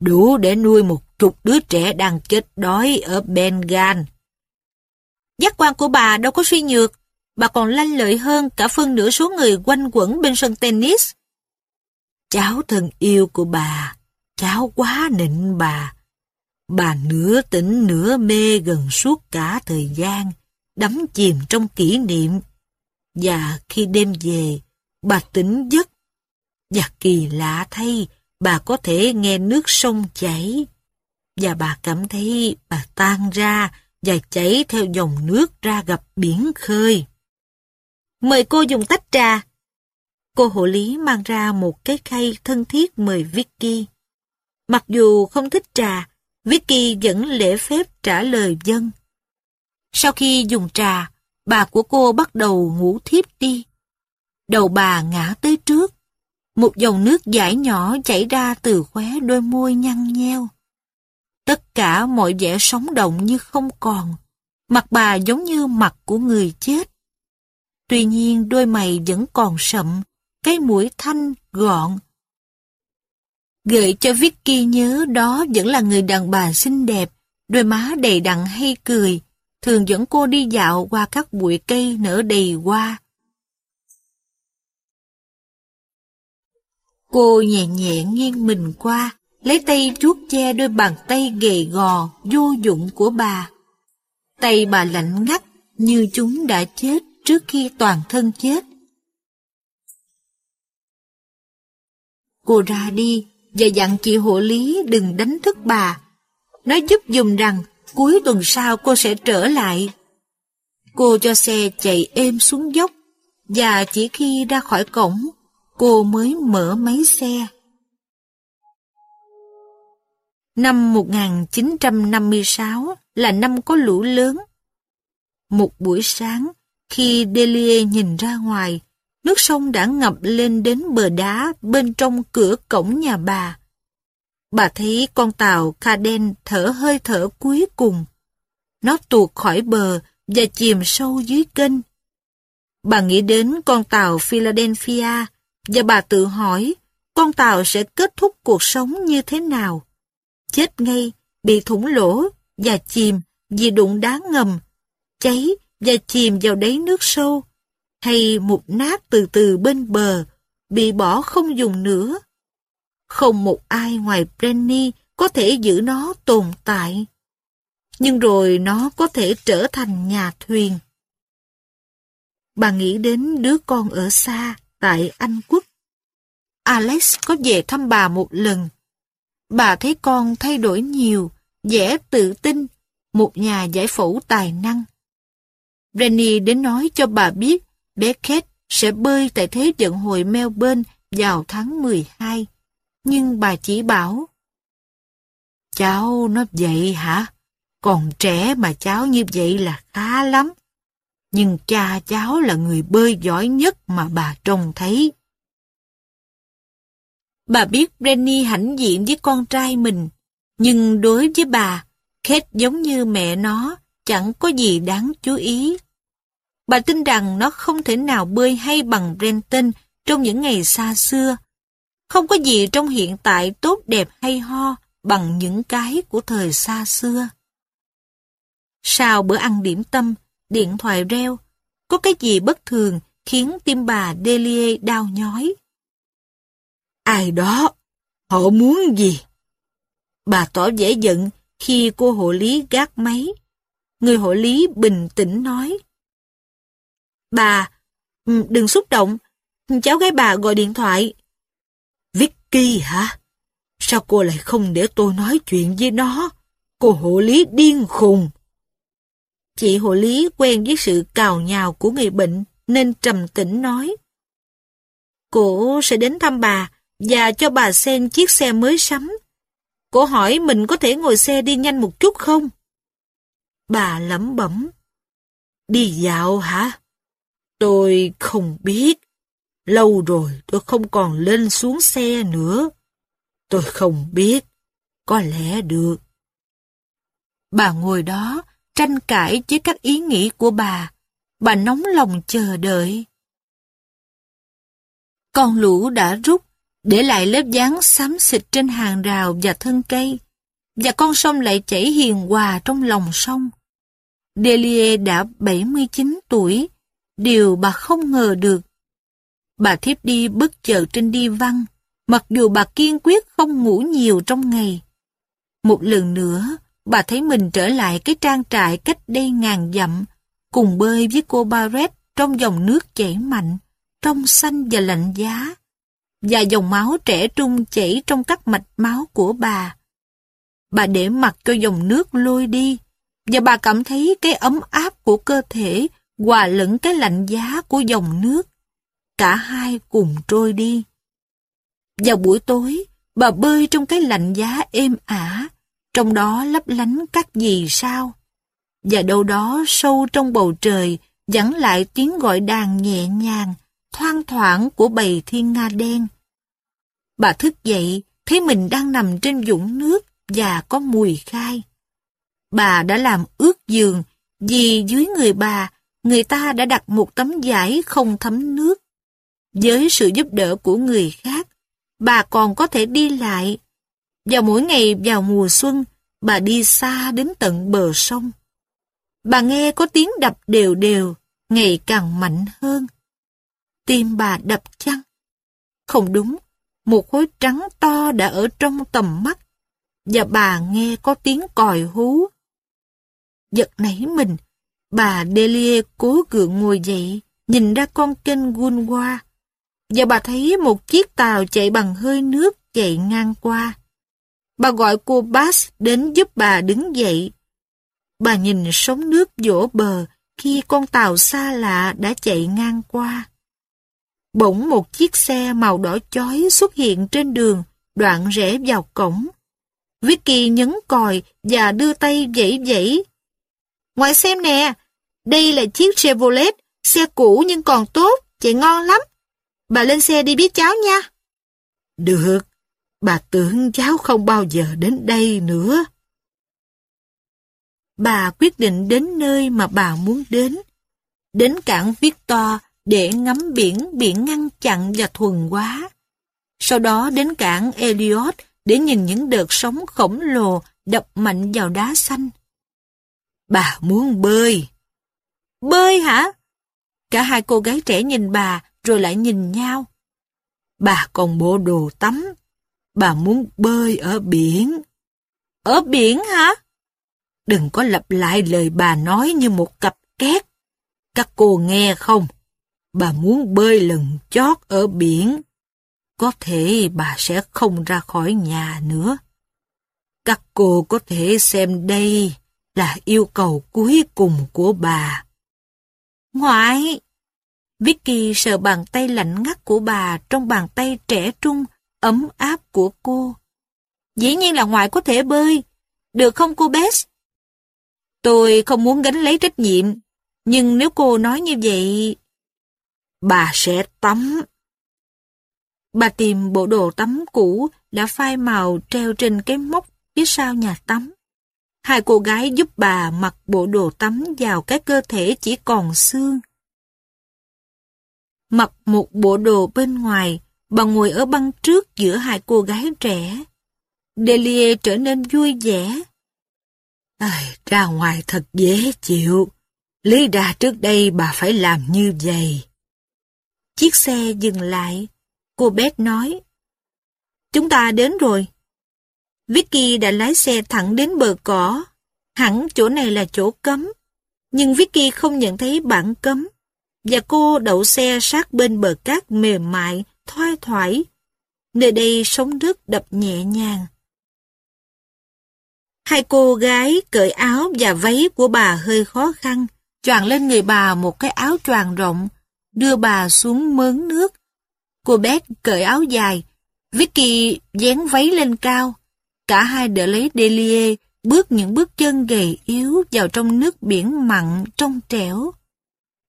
Đủ để nuôi một chục đứa trẻ đang chết đói ở Bengal. Giác quan của bà đâu có suy nhược, bà còn lanh lợi hơn cả phân nửa số người quanh quẩn bên sân tennis. Cháu thân yêu của bà, cháu quá nịnh bà. Bà nửa tỉnh nửa mê gần suốt cả thời gian, đắm chìm trong kỷ niệm. Và khi đêm về, bà tỉnh giấc. Và kỳ lạ thay, bà có thể nghe nước sông chảy. Và bà cảm thấy bà tan ra và chảy theo dòng nước ra gặp biển khơi. Mời cô dùng tách trà. Cô hộ lý mang ra một cái khay thân thiết mời Vicky. Mặc dù không thích trà, Vicky vẫn lễ phép trả lời dân. Sau khi dùng trà, bà của cô bắt đầu ngủ thiếp đi. Đầu bà ngã tới trước. Một dòng nước dãi nhỏ chảy ra từ khóe đôi môi nhăn nheo. Tất cả mọi vẻ sống động như không còn. Mặt bà giống như mặt của người chết. Tuy nhiên đôi mày vẫn còn sậm, cái mũi thanh, gọn. Gợi cho Vicky nhớ đó vẫn là người đàn bà xinh đẹp, đôi má đầy đặn hay cười, thường dẫn cô đi dạo qua các bụi cây nở đầy hoa. Cô nhẹ nhẹ nghiêng mình qua, lấy tay chuốt che đôi bàn tay gầy gò, vô dụng của bà. Tay bà lạnh ngắt như chúng đã chết trước khi toàn thân chết. Cô ra đi và dặn chị hộ lý đừng đánh thức bà. Nói giúp dùm rằng cuối tuần sau cô sẽ trở lại. Cô cho xe chạy êm xuống dốc và chỉ khi ra khỏi cổng, cô mới mở máy xe. Năm 1956 là năm có lũ lớn. Một buổi sáng, khi Delia nhìn ra ngoài, nước sông đã ngập lên đến bờ đá bên trong cửa cổng nhà bà. Bà thấy con tàu Caden thở hơi thở cuối cùng. Nó tuột khỏi bờ và chìm sâu dưới kênh. Bà nghĩ đến con tàu Philadelphia và bà tự hỏi con tàu sẽ kết thúc cuộc sống như thế nào. Chết ngay, bị thủng lỗ và chìm vì đụng đá ngầm, cháy và chìm vào đáy nước sâu, hay một nát từ từ bên bờ, bị bỏ không dùng nữa. Không một ai ngoài Brenny có thể giữ nó tồn tại. Nhưng rồi nó có thể trở thành nhà thuyền. Bà nghĩ đến đứa con ở xa tại Anh Quốc. Alex có về thăm bà một lần. Bà thấy con thay đổi nhiều, dễ tự tin, một nhà giải phẫu tài năng. Rennie đến nói cho bà biết bé Kate sẽ bơi tại Thế vận hội Melbourne vào tháng 12. Nhưng bà chỉ bảo Cháu nó vậy hả? Còn trẻ mà cháu như vậy là khá lắm. Nhưng cha cháu là người bơi giỏi nhất mà bà trông thấy. Bà biết Brenny hãnh diện với con trai mình, nhưng đối với bà, Kate giống như mẹ nó, chẳng có gì đáng chú ý. Bà tin rằng nó không thể nào bơi hay bằng Brenton trong những ngày xa xưa. Không có gì trong hiện tại tốt đẹp hay ho bằng những cái của thời xa xưa. Sau bữa ăn điểm tâm, điện thoại reo, có cái gì bất thường khiến tim bà Delia đau nhói. Ai đó? Họ muốn gì? Bà tỏ vẻ giận khi cô hộ lý gác máy. Người hộ lý bình tĩnh nói. Bà, ừ, đừng xúc động. Cháu gái bà gọi điện thoại. Vicky hả? Sao cô lại không để tôi nói chuyện với nó? Cô hộ lý điên khùng. Chị hộ lý quen với sự cào nhào của người bệnh nên trầm tĩnh nói. Cô sẽ đến thăm bà và cho bà xem chiếc xe mới sắm. Cô hỏi mình có thể ngồi xe đi nhanh một chút không? Bà lẩm bẩm. Đi dạo hả? Tôi không biết. Lâu rồi tôi không còn lên xuống xe nữa. Tôi không biết. Có lẽ được. Bà ngồi đó, tranh cãi với các ý nghĩ của bà. Bà nóng lòng chờ đợi. Con lũ đã rút, để lại lớp dáng xám xịt trên hàng rào và thân cây, và con sông lại chảy hiền hòa trong lòng sông. Delia đã 79 tuổi, điều bà không ngờ được. Bà thiếp đi bất chợt trên đi văn, mặc dù bà kiên quyết không ngủ nhiều trong ngày. Một lần nữa, bà thấy mình trở lại cái trang trại cách đây ngàn dặm, cùng bơi với cô Barrett trong dòng nước chảy mạnh, trong xanh và lạnh giá, và dòng máu trẻ trung chảy trong các mạch máu của bà. Bà để mặc cho dòng nước lôi đi, và bà cảm thấy cái ấm áp của cơ thể hòa lẫn cái lạnh giá của dòng nước. Cả hai cùng trôi đi. Vào buổi tối, bà bơi trong cái lạnh giá êm ả, trong đó lấp lánh các gì sao. Và đâu đó sâu trong bầu trời dẫn lại tiếng gọi đàn nhẹ nhàng, thoang thoảng của bầy thiên nga đen. Bà thức dậy, thấy mình đang nằm trên dũng nước và có mùi khai. Bà đã làm ướt giường vì dưới người bà, người ta đã đặt một tấm vải không thấm nước. Với sự giúp đỡ của người khác, bà còn có thể đi lại. Vào mỗi ngày vào mùa xuân, bà đi xa đến tận bờ sông. Bà nghe có tiếng đập đều đều, ngày càng mạnh hơn. Tim bà đập chăng? Không đúng, một khối trắng to đã ở trong tầm mắt, và bà nghe có tiếng còi hú. Giật nảy mình, bà Delia cố gượng ngồi dậy, nhìn ra con kênh gun qua, và bà thấy một chiếc tàu chạy bằng hơi nước chạy ngang qua. Bà gọi cô Bass đến giúp bà đứng dậy. Bà nhìn sóng nước vỗ bờ khi con tàu xa lạ đã chạy ngang qua. Bỗng một chiếc xe màu đỏ chói xuất hiện trên đường, đoạn rẽ vào cổng. Vicky nhấn còi và đưa tay dãy dãy. Ngoại xem nè, đây là chiếc Chevrolet, xe cũ nhưng còn tốt, chạy ngon lắm. Bà lên xe đi biết cháu nha. Được, bà tưởng cháu không bao giờ đến đây nữa. Bà quyết định đến nơi mà bà muốn đến. Đến cảng Victor để ngắm biển biển ngăn chặn và thuần quá. Sau đó đến cảng Elliot để nhìn những đợt sóng khổng lồ đập mạnh vào đá xanh. Bà muốn bơi. Bơi hả? Cả hai cô gái trẻ nhìn bà rồi lại nhìn nhau. Bà còn bộ đồ tắm. Bà muốn bơi ở biển. Ở biển hả? Đừng có lặp lại lời bà nói như một cặp két. Các cô nghe không? Bà muốn bơi lần chót ở biển. Có thể bà sẽ không ra khỏi nhà nữa. Các cô có thể xem đây là yêu cầu cuối cùng của bà. Ngoại! Vicky sờ bàn tay lạnh ngắt của bà trong bàn tay trẻ trung, ấm áp của cô. Dĩ nhiên là ngoại có thể bơi. Được không cô Bess? Tôi không muốn gánh lấy trách nhiệm, nhưng nếu cô nói như vậy... Bà sẽ tắm. Bà tìm bộ đồ tắm cũ đã phai màu treo trên cái móc phía sau nhà tắm. Hai cô gái giúp bà mặc bộ đồ tắm vào cái cơ thể chỉ còn xương. Mặc một bộ đồ bên ngoài, bà ngồi ở băng trước giữa hai cô gái trẻ. Delia trở nên vui vẻ. À, ra ngoài thật dễ chịu. Lý ra trước đây bà phải làm như vậy. Chiếc xe dừng lại. Cô Beth nói. Chúng ta đến rồi. Vicky đã lái xe thẳng đến bờ cỏ. Hẳn chỗ này là chỗ cấm. Nhưng Vicky không nhận thấy bản cấm. Và cô đậu xe sát bên bờ cát mềm mại, thoai thoải. Nơi đây sóng nước đập nhẹ nhàng. Hai cô gái cởi áo và váy của bà hơi khó khăn, choàng lên người bà một cái áo choàng rộng, đưa bà xuống mớn nước. Cô Beth cởi áo dài, Vicky dán váy lên cao. Cả hai đỡ lấy Delia bước những bước chân gầy yếu vào trong nước biển mặn trong trẻo.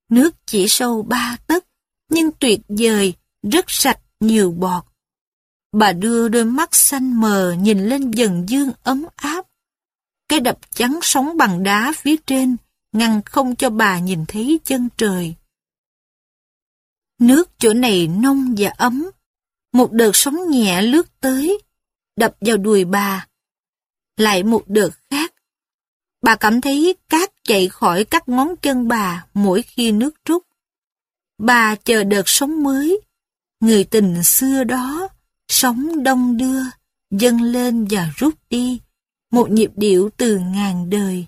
Nước chỉ sâu ba tấc, nhưng tuyệt vời, rất sạch, nhiều bọt. Bà đưa đôi mắt xanh mờ nhìn lên dần dương ấm áp. Cái đập trắng sóng bằng đá phía trên, ngăn không cho bà nhìn thấy chân trời. Nước chỗ này nông và ấm. Một đợt sóng nhẹ lướt tới, đập vào đùi bà. Lại một đợt khác. Bà cảm thấy cát chạy khỏi các ngón chân bà mỗi khi nước rút. Bà chờ đợt sóng mới. Người tình xưa đó, sóng đông đưa, dâng lên và rút đi. Một nhịp điệu từ ngàn đời.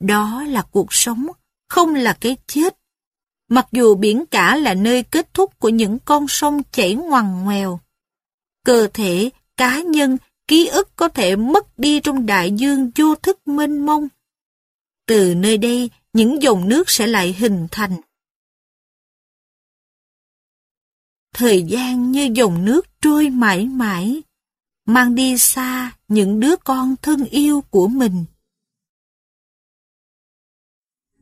Đó là cuộc sống, không là cái chết. Mặc dù biển cả là nơi kết thúc của những con sông chảy ngoằn ngoèo. Cơ thể, cá nhân, ký ức có thể mất đi trong đại dương vô thức mênh mông. Từ nơi đây, những dòng nước sẽ lại hình thành. Thời gian như dòng nước trôi mãi mãi, mang đi xa những đứa con thân yêu của mình.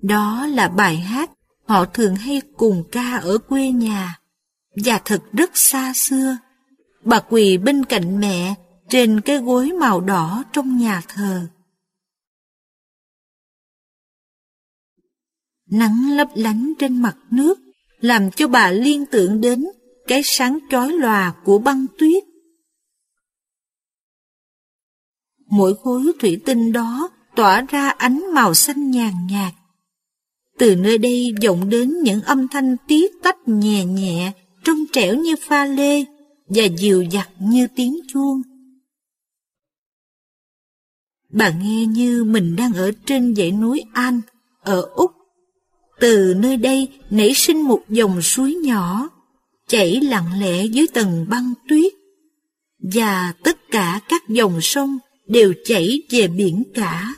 Đó là bài hát họ thường hay cùng ca ở quê nhà, và thật rất xa xưa. Bà quỳ bên cạnh mẹ trên cái gối màu đỏ trong nhà thờ. Nắng lấp lánh trên mặt nước làm cho bà liên tưởng đến cái sáng chói lòa của băng tuyết. Mỗi khối thủy tinh đó tỏa ra ánh màu xanh nhàn nhạt. Từ nơi đây vọng đến những âm thanh tí tách nhẹ nhẹ, trong trẻo như pha lê và dịu dặt như tiếng chuông. Bà nghe như mình đang ở trên dãy núi An, ở Úc. Từ nơi đây nảy sinh một dòng suối nhỏ, chảy lặng lẽ dưới tầng băng tuyết. Và tất cả các dòng sông đều chảy về biển cả.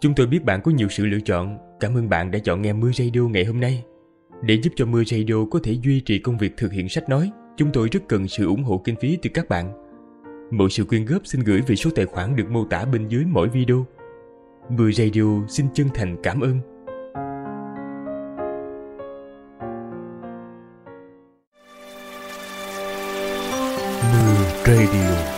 Chúng tôi biết bạn có nhiều sự lựa chọn. Cảm ơn bạn đã chọn nghe Mưa Radio ngày hôm nay. Để giúp cho Mưa Radio có thể duy trì công việc thực hiện sách nói, chúng tôi rất cần sự ủng hộ kinh phí từ các bạn. Mọi sự quyên góp xin gửi về số tài khoản được mô tả bên dưới mỗi video. Mưa Radio xin chân thành cảm ơn. Mưa Radio